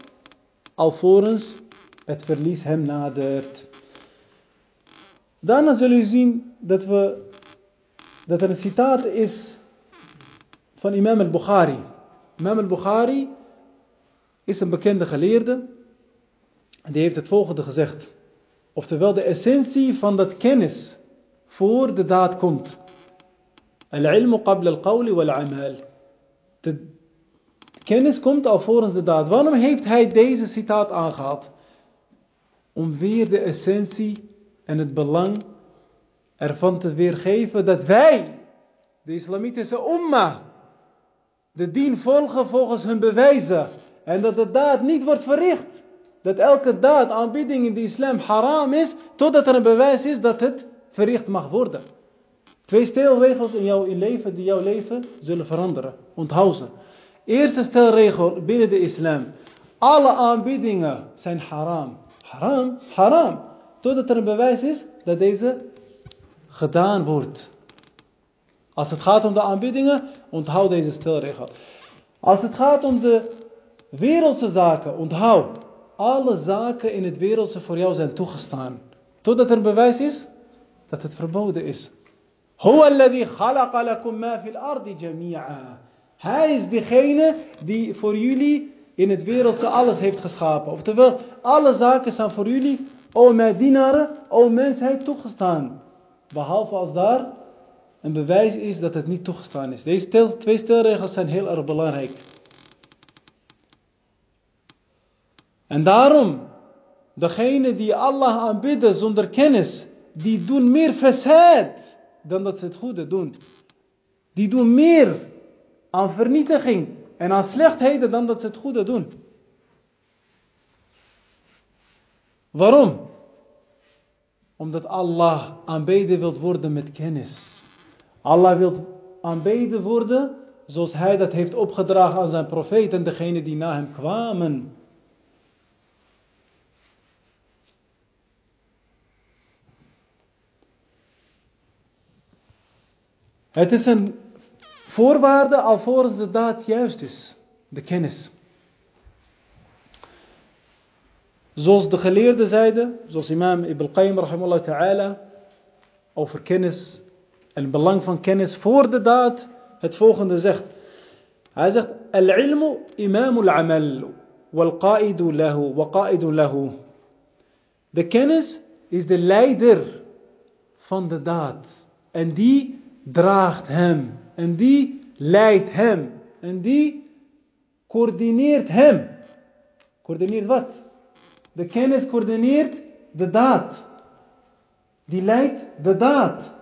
alvorens het verlies hem nadert. Daarna zullen we zien dat, we, dat er een citaat is van imam al-Bukhari. Imam al-Bukhari is een bekende geleerde en die heeft het volgende gezegd. Oftewel de essentie van dat kennis voor de daad komt. Al-ilmu qabla al-qawli wal-amal. De kennis komt alvorens de daad. Waarom heeft hij deze citaat aangehaald? Om weer de essentie en het belang ervan te weergeven dat wij, de islamitische umma, de dien volgen volgens hun bewijzen. En dat de daad niet wordt verricht. Dat elke daad, aanbieding in de islam haram is, totdat er een bewijs is dat het verricht mag worden. Twee stelregels in jouw leven die jouw leven zullen veranderen. Onthoud ze. Eerste stelregel binnen de islam. Alle aanbiedingen zijn haram. Haram, haram. Totdat er een bewijs is dat deze gedaan wordt. Als het gaat om de aanbiedingen, onthoud deze stelregel. Als het gaat om de wereldse zaken, onthoud. Alle zaken in het wereldse voor jou zijn toegestaan. Totdat er bewijs is dat het verboden is. Hij is degene die voor jullie in het wereldse alles heeft geschapen. Oftewel, alle zaken zijn voor jullie, o mijn dienaren, o mensheid, toegestaan. Behalve als daar een bewijs is dat het niet toegestaan is. Deze twee stelregels zijn heel erg belangrijk. En daarom, degene die Allah aanbidden zonder kennis, die doen meer fasad dan dat ze het goede doen. Die doen meer aan vernietiging en aan slechtheden dan dat ze het goede doen. Waarom? Omdat Allah aanbeden wilt worden met kennis. Allah wil aanbeden worden zoals hij dat heeft opgedragen aan zijn profeet en degene die na hem kwamen. Het is een voorwaarde alvorens de daad juist is. De kennis. Zoals de geleerden zeiden, zoals imam Ibn Qayyim rahimahullah ta'ala, over kennis en belang van kennis voor de daad, het volgende zegt. Hij zegt, al-ilmu imamul amal, wal-qa'idu lahu, wa qa'idu lahu. De kennis is de leider van de daad. En die draagt hem. En die leidt hem. En die coördineert hem. Coördineert wat? De kennis coördineert de daad. Die leidt de daad.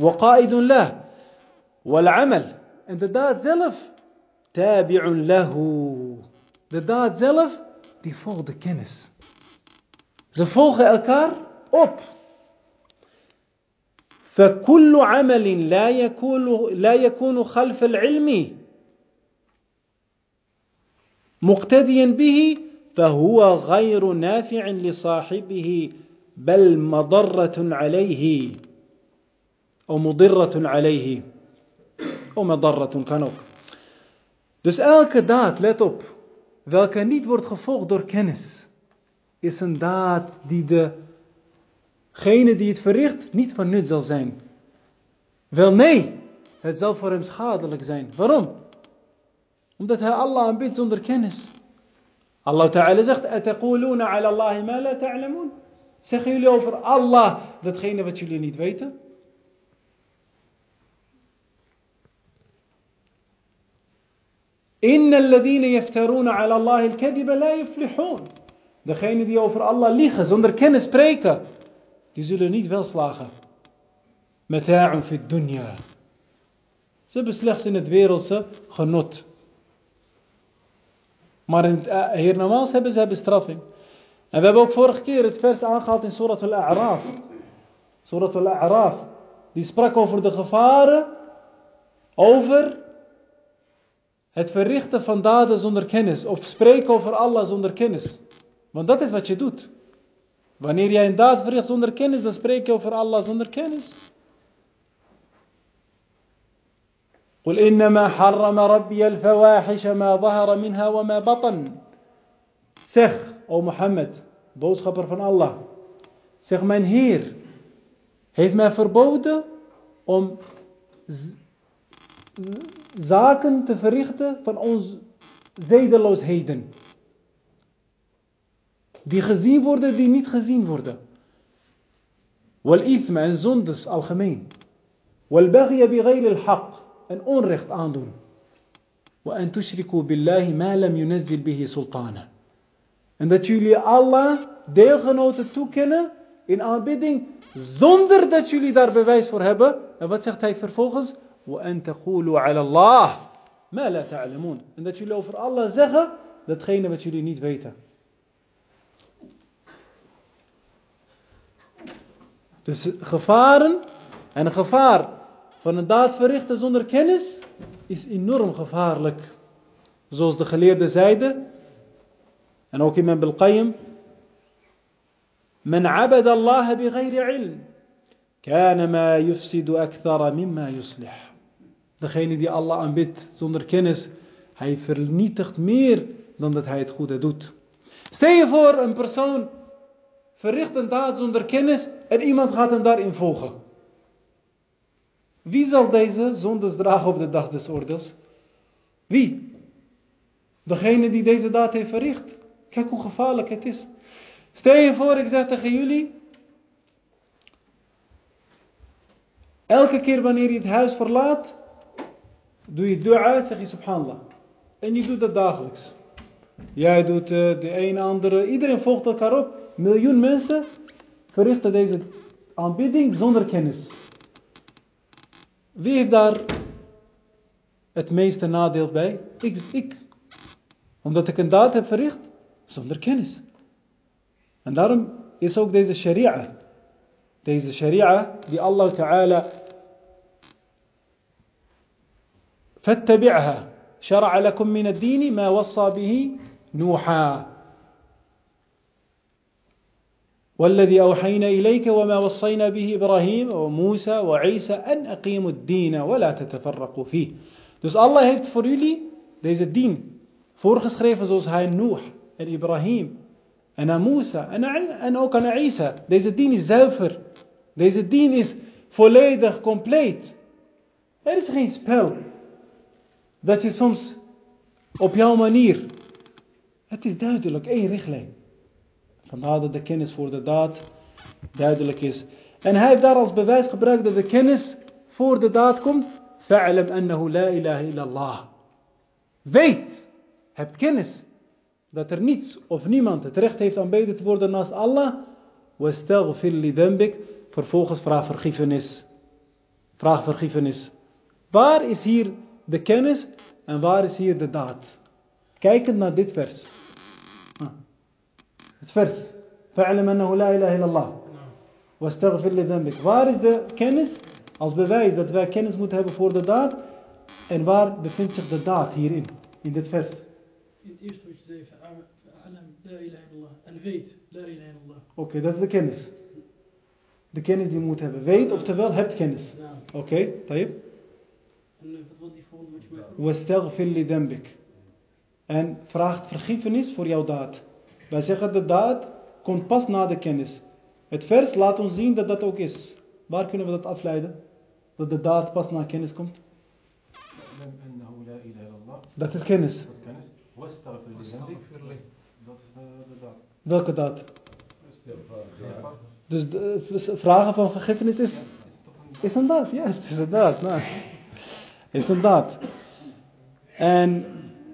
وقائد له والعمل en de daad zelf تابع له de daad zelf die volgt de kennis ze volgen elkaar op فكل عمل لا يكون لا يكون خلف العلم مقتديا به فهو غير نافع لصاحبه بل مضرة عليه أو مضرة عليه أو مضرة kan ook. Dus elke daad, let op, welke niet wordt gevolgd door kennis, is een daad die Gene die het verricht niet van nut zal zijn. Wel nee, het zal voor hem schadelijk zijn. Waarom? Omdat hij Allah aanbidt zonder kennis. Allah Ta'ala zegt, Ataquluna ala Allahi ma la ta'lamun. Zeggen jullie over Allah datgene wat jullie niet weten? Inna alladhina yaftaruna ala Allahi al-kadiba la yuflihun. Degene die over Allah liegen, zonder kennis spreken, die zullen niet welslagen. Mata'un fi dunya. Ze hebben slechts in het wereldse genot. Maar in het hiernamaals hebben ze bestraffing. En we hebben ook vorige keer het vers aangehaald in Surat al-A'raf. Surat al-A'raf. Die sprak over de gevaren. Over het verrichten van daden zonder kennis. Of spreken over Allah zonder kennis. Want dat is wat je doet. Wanneer jij een daad verricht zonder kennis, dan spreek je over Allah zonder kennis. قل إنما حرم ربي الفواحش ما ظهر منها وما بطن Zeg, o Mohammed, boodschapper van Allah. Zeg, mijn Heer heeft mij verboden om zaken te verrichten van onze zedeloosheden. Die gezien worden, die niet gezien worden. Wal ithma en zondes algemeen. Wal bagya bi ghayr al haq en onrecht aandoen. Wa an tushriku billahi ma lam yunazzil bihi sultana. En dat jullie Allah deelgenoten toekennen in aanbidding zonder dat jullie daar bewijs voor hebben. En wat zegt hij vervolgens? وَأَن تَقُولُوا عَلَى اللَّهِ مَا لَا تَعْلَمُونَ En dat jullie over Allah zeggen datgene wat jullie niet weten. Dus gevaren en een gevaar van een daad verrichten zonder kennis is enorm gevaarlijk. Zoals de geleerden zeiden, en ook Imam Bilqayyim, من عبد الله بغير علم كان ما يفسد أكثر مما يصلح Degene die Allah aanbidt zonder kennis, hij vernietigt meer dan dat hij het goede doet. Stel je voor, een persoon verricht een daad zonder kennis en iemand gaat hem daarin volgen. Wie zal deze zondes dragen op de dag des oordeels? Wie? Degene die deze daad heeft verricht. Kijk hoe gevaarlijk het is. Stel je voor, ik zeg tegen jullie. Elke keer wanneer je het huis verlaat, doe je dua, zeg je subhanallah. En je doet dat dagelijks. Jij doet uh, de een andere, iedereen volgt elkaar op Miljoen mensen verrichten deze aanbidding zonder kennis. Wie heeft daar het meeste nadeel bij? Ik, ik. Omdat ik een daad heb verricht zonder kennis. En daarom is ook deze sharia. Deze sharia die Allah Ta'ala فاتبعها شرع لكم من الدين ما وصى به نوحا والذي أوحينا إليك وما وصينا به إبراهيم وموسى وعيسى أن أقيموا الدين ولا تتفرقوا فيه Dus Allah heeft voor jullie deze dien voorgeschreven zoals hij Noach en Ibrahim en aan Musa en, en ook aan Isa. Deze dien is zuiver. Deze dien is volledig, compleet. Er is geen spel. Dat je soms op jouw manier. Het is duidelijk, één richtlijn. Vandaar dat de kennis voor de daad duidelijk is. En hij heeft daar als bewijs gebruikt dat de kennis voor de daad komt. Fa'alam annahu la ilaha illallah. Weet, hebt kennis dat er niets of niemand het recht heeft aanbeden te worden naast Allah. Li dambik. Vervolgens vraag vergiffenis. Vraag vergiffenis. Waar is hier de kennis en waar is hier de daad? Kijkend naar dit vers. Ah. Vers. فَعْلَمْ أَنَّهُ لَا إِلَهَ إِلَّا اللَّهِ وَاسْتَغْفِرْ لِذَنبِكَ Waar is de kennis? Als bewijs dat wij kennis moeten hebben voor de daad. En waar bevindt zich de daad hierin? In dit vers. Het eerste wat je zei, فَعَلَمْ لَا إِلَهَ إِلَّا اللَّهِ En weet, لَا إِلَهَ إِلَّا اللَّهِ Oké, dat is de kennis. De kennis die je moet hebben. Weet, oftewel hebt kennis. Oké, eh. Wastaghfir li dambik. En vraagt vergiffenis voor jouw daad. Wij zeggen de daad komt pas na de kennis. Het vers laat ons zien dat dat ook is. Waar kunnen we dat afleiden? Dat de daad pas na kennis komt? Dat is kennis. Dat is kennis. Welke daad? Dus de dus vragen van vergiffenis is, is een daad. Juist, is een daad. Nou, is een daad. En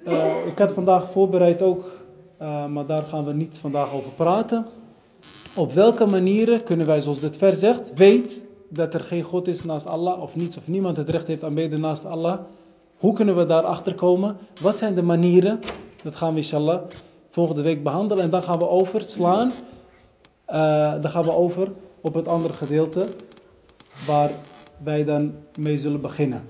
eh, ik had vandaag voorbereid ook eh, maar daar gaan we niet vandaag over praten. Op welke manieren kunnen wij, zoals dit vers zegt, weet dat er geen God is naast Allah, of niets of niemand het recht heeft aanbeden naast Allah. Hoe kunnen we daarachter komen? Wat zijn de manieren? Dat gaan we inshallah volgende week behandelen. En dan gaan we overslaan. Eh dan gaan we over op het andere gedeelte waar wij dan mee zullen beginnen.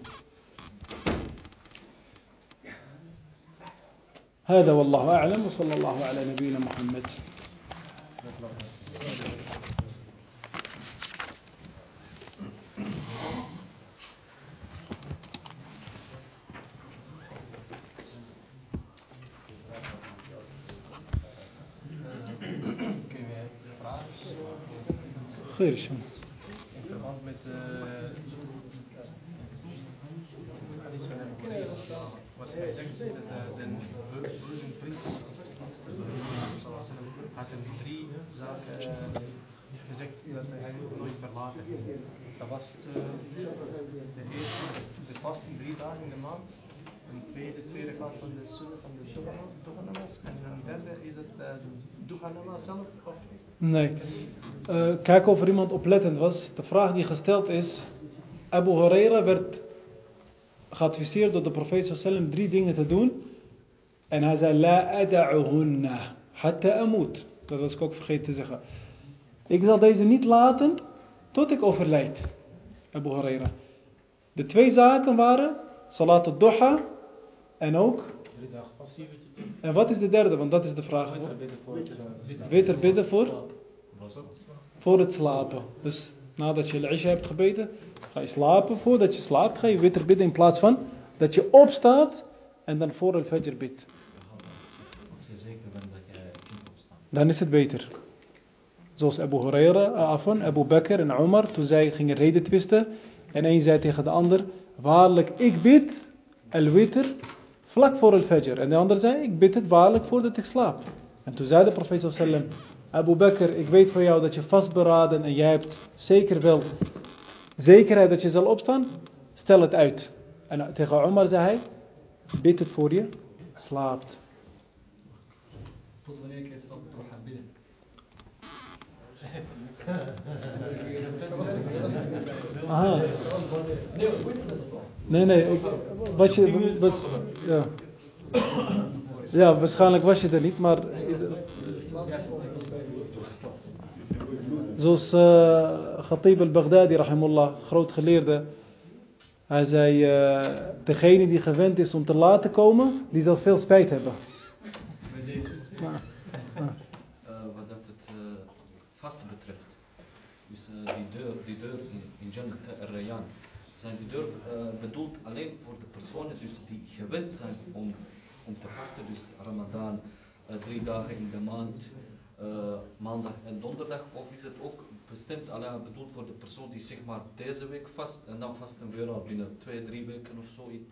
هذا والله أعلم وصلى الله على نبينا محمد. خير شو had drie zaken uh, gezegd dat hij nooit verlaten. Dat was uh, de eerste, de vasten drie dagen in de maand. Een tweede, tweede kant van de sunnah van de Duha-namaz. En een derde is het uh, Duha-namaz zelf. Of, Nee. Uh, kijk of er iemand oplettend was. De vraag die gesteld is. Abu Huraira werd geadviseerd door de profeet sallam drie dingen te doen. En hij zei, La ada'uhunna hatta amut. Dat was ik ook vergeten te zeggen. Ik zal deze niet laten tot ik overlijd. Abu Huraira. De twee zaken waren Salat al-Duha en ook. En wat is de derde? Want dat is de vraag. Beter bidden voor voor? Het slapen. Dus nadat je al-Isha hebt gebeden, ga je slapen. Voordat je slaapt, ga je witter bidden in plaats van dat je opstaat en dan voor al-Fajr bidt. Als je zeker bent dat je kunt opstaan. Dan is het beter. Zoals Abu Huraira, uh, afwan, Abu Bakr en Omar, toen zij gingen reden twisten. En een zei tegen de ander, waarlijk, ik bid al-witr vlak voor al-Fajr. En de ander zei, ik bid het waarlijk voordat ik slaap. En toen zei de profeet sallam, Abu Bakr, ik weet van jou dat je vastberaden en jij hebt zeker wel zekerheid dat je zal opstaan. Stel het uit. En tegen Omar zei hij, bid het voor je slaapt. Tot wanneer kun je dat nog gaan bidden? Aha. Nee, nee. wat je, wat, ja. ja, waarschijnlijk was je er niet, maar... Zoals uh, Khatib al-Baghdadi, rahimullah, groot geleerde. Hij zei, uh, degene die gewend is om te laat te komen, die zal veel spijt hebben Uh, wat dat het uh, vasten betreft. Dus uh, die deur, die deur in, in al-Rayyan, zijn die deur uh, bedoeld alleen voor de personen dus die gewend zijn om, om te vasten. Dus Ramadan, uh, drie dagen in de maand, uh, maandag en donderdag. Of is het ook bestemd alleen bedoeld voor de persoon die zeg maar deze week vast en dan vasten we al binnen twee, drie weken of zoiets.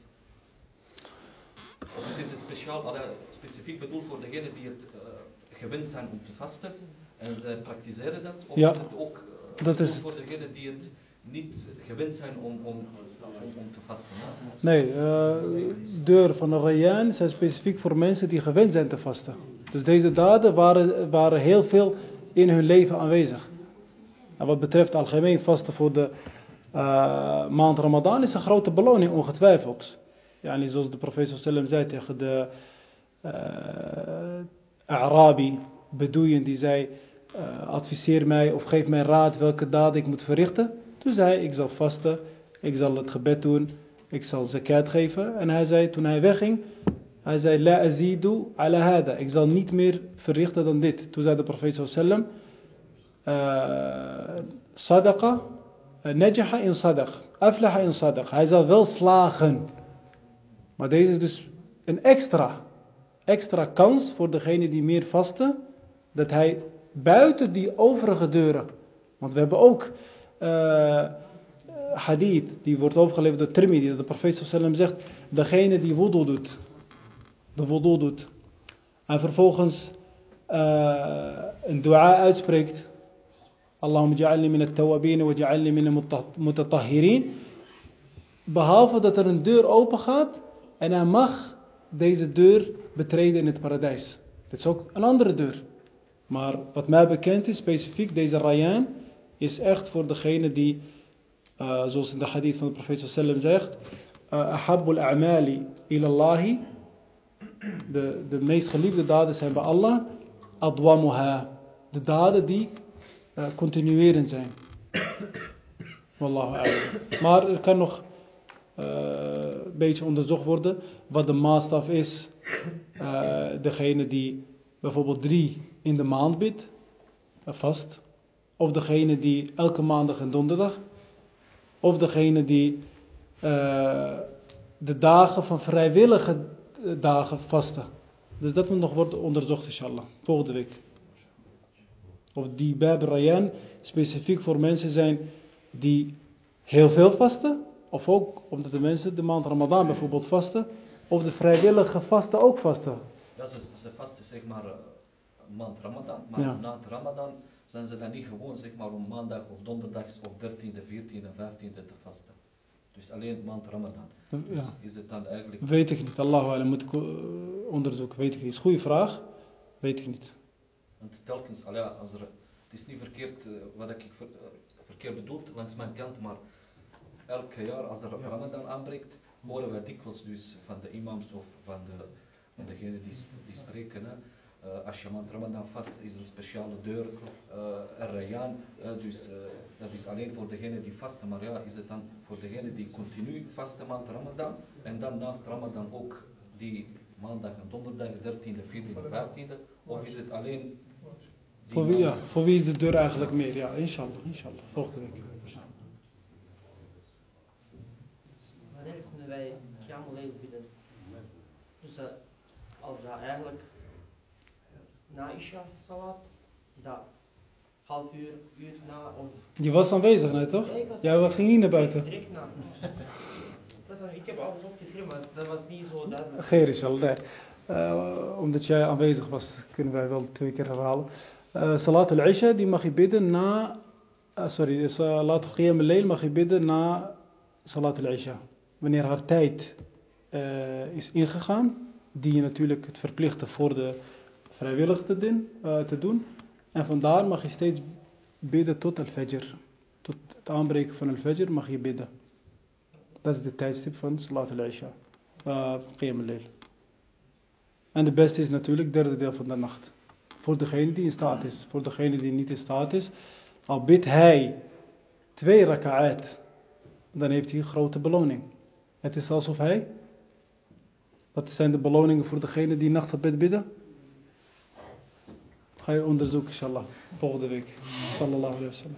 Of is het speciaal, allee, specifiek bedoeld voor degenen die het uh, gewend zijn om te vasten en zij praktiseren dat? Of Ja. is het ook Dat is- voor degenen die het niet gewend zijn om, om, om, te vasten? Nee, uh, deur van de Rayyan zijn specifiek voor mensen die gewend zijn te vasten. Dus deze daden waren, waren heel veel in hun leven aanwezig. En wat betreft algemeen vasten voor de uh, maand Ramadan is een grote beloning ongetwijfeld. Ja, en zoals de profeet sallam zei tegen de uh, Arabi, bedoeien die zei, uh, adviseer mij of geef mij raad welke daden ik moet verrichten. Toen zei hij, ik zal vasten, ik zal het gebed doen, ik zal zakat geven. En hij zei, toen hij wegging, hij zei, la azidu ala hada. Ik zal niet meer verrichten dan dit. Toen zei de profeet sallam, uh, sadaqa, eh, najaha in sadaq, aflaha in sadaq. Hij zal wel slagen. Maar deze is dus een extra, extra kans voor degene die meer vasten, dat hij buiten die overige deuren, want we hebben ook eh, hadith, die wordt overgeleverd door Tirmidhi, dat de profeet sallam zegt, degene die wudu doet, de wudu doet, en vervolgens eh, een dua uitspreekt, Allahumma ja'alni min at-tawabin wa ja'alni min al-mutatahhirin, behalve dat er een deur open gaat en hij mag deze deur betreden in het paradijs. Dit is ook een andere deur. Maar wat mij bekend is, specifiek deze Rayyan, is echt voor degene die, uh, zoals in de hadith van de profeet sallam zegt, Ahabbul a'mali ilallahi, de, de meest geliefde daden zijn bij Allah, adwamuha, de daden die uh, continuerend zijn. Wallahu. Maar er kan nog een beetje onderzocht worden wat de maatstaf is. Degene die bijvoorbeeld drie in de maand bidt, vast. Of degene die elke maandag en donderdag. Of degene die uh, de dagen van vrijwillige dagen vasten. Dus dat moet nog worden onderzocht, inshallah. Volgende week. Of die Bab Rayyan specifiek voor mensen zijn die heel veel vasten. Of ook omdat de mensen de maand Ramadan bijvoorbeeld vasten. Of de vrijwillige vasten ook vasten. Ja, ze, ze vasten zeg maar een maand Ramadan. Maar ja. na het Ramadan zijn ze dan niet gewoon zeg maar om maandag of donderdags of 13e, 14e, 15e te vasten. Dus alleen maand Ramadan. Dus Ja. is het dan eigenlijk... Weet ik niet. Allahu alam moet ik uh, onderzoeken. Weet ik niet. Is een goede vraag. Weet ik niet. Want telkens, allee, als er, het is niet verkeerd uh, wat ik ver, verkeerd bedoel langs mijn kant, maar elk jaar als er Ramadan aanbreekt, horen wij dikwijls dus van de imams of van, de, van degenen die, die spreken. Hè. Uh, als je maand Ramadan vast is een speciale deur, uh, een rayaan, uh, dus dat is alleen voor degenen die vasten, maar ja, is het dan voor degenen die continu vasten maand Ramadan en dan naast Ramadan ook die maandag en donderdag, 13e, 14e, 15e, of is het alleen voor wie, ja, voor wie is de deur eigenlijk meer? Ja, inshallah, inshallah. Volgende week. Wanneer kunnen wij Layl bidden? Dus uh, als dat eigenlijk na Isha salat, dat half uur, uur na of... Je was aanwezig toch? Nee, was- Ja, we gingen hier naar buiten. Direct na. Dat is, ik heb alles opgeschreven, maar dat was niet zo duidelijk. Geer inshallah. Nee. Uh, omdat jij aanwezig was, kunnen wij wel twee keer herhalen. Uh, salat al-Isha, die mag je bidden na... Uh, sorry, salat al-Qiyam al-Layl mag je bidden na salat al-Isha. Wanneer haar tijd is ingegaan, die je natuurlijk het verplichten voor de vrijwillig te doen, uh, te doen. En vandaar mag je steeds bidden tot al-Fajr. Tot het aanbreken van al-Fajr mag je bidden. Dat is de tijdstip van salat al-Isha. Al-Layl. En de beste is natuurlijk het derde deel van de nacht. Voor degene die in staat is. Voor degene die niet in staat is. Al bidt hij twee raka'at. Dan heeft hij een grote beloning. Het is alsof hij. Wat zijn de beloningen voor degene die nachtgebed bidden? Ga je onderzoeken, inshallah. Volgende week. Sallallahu alaihi wasallam.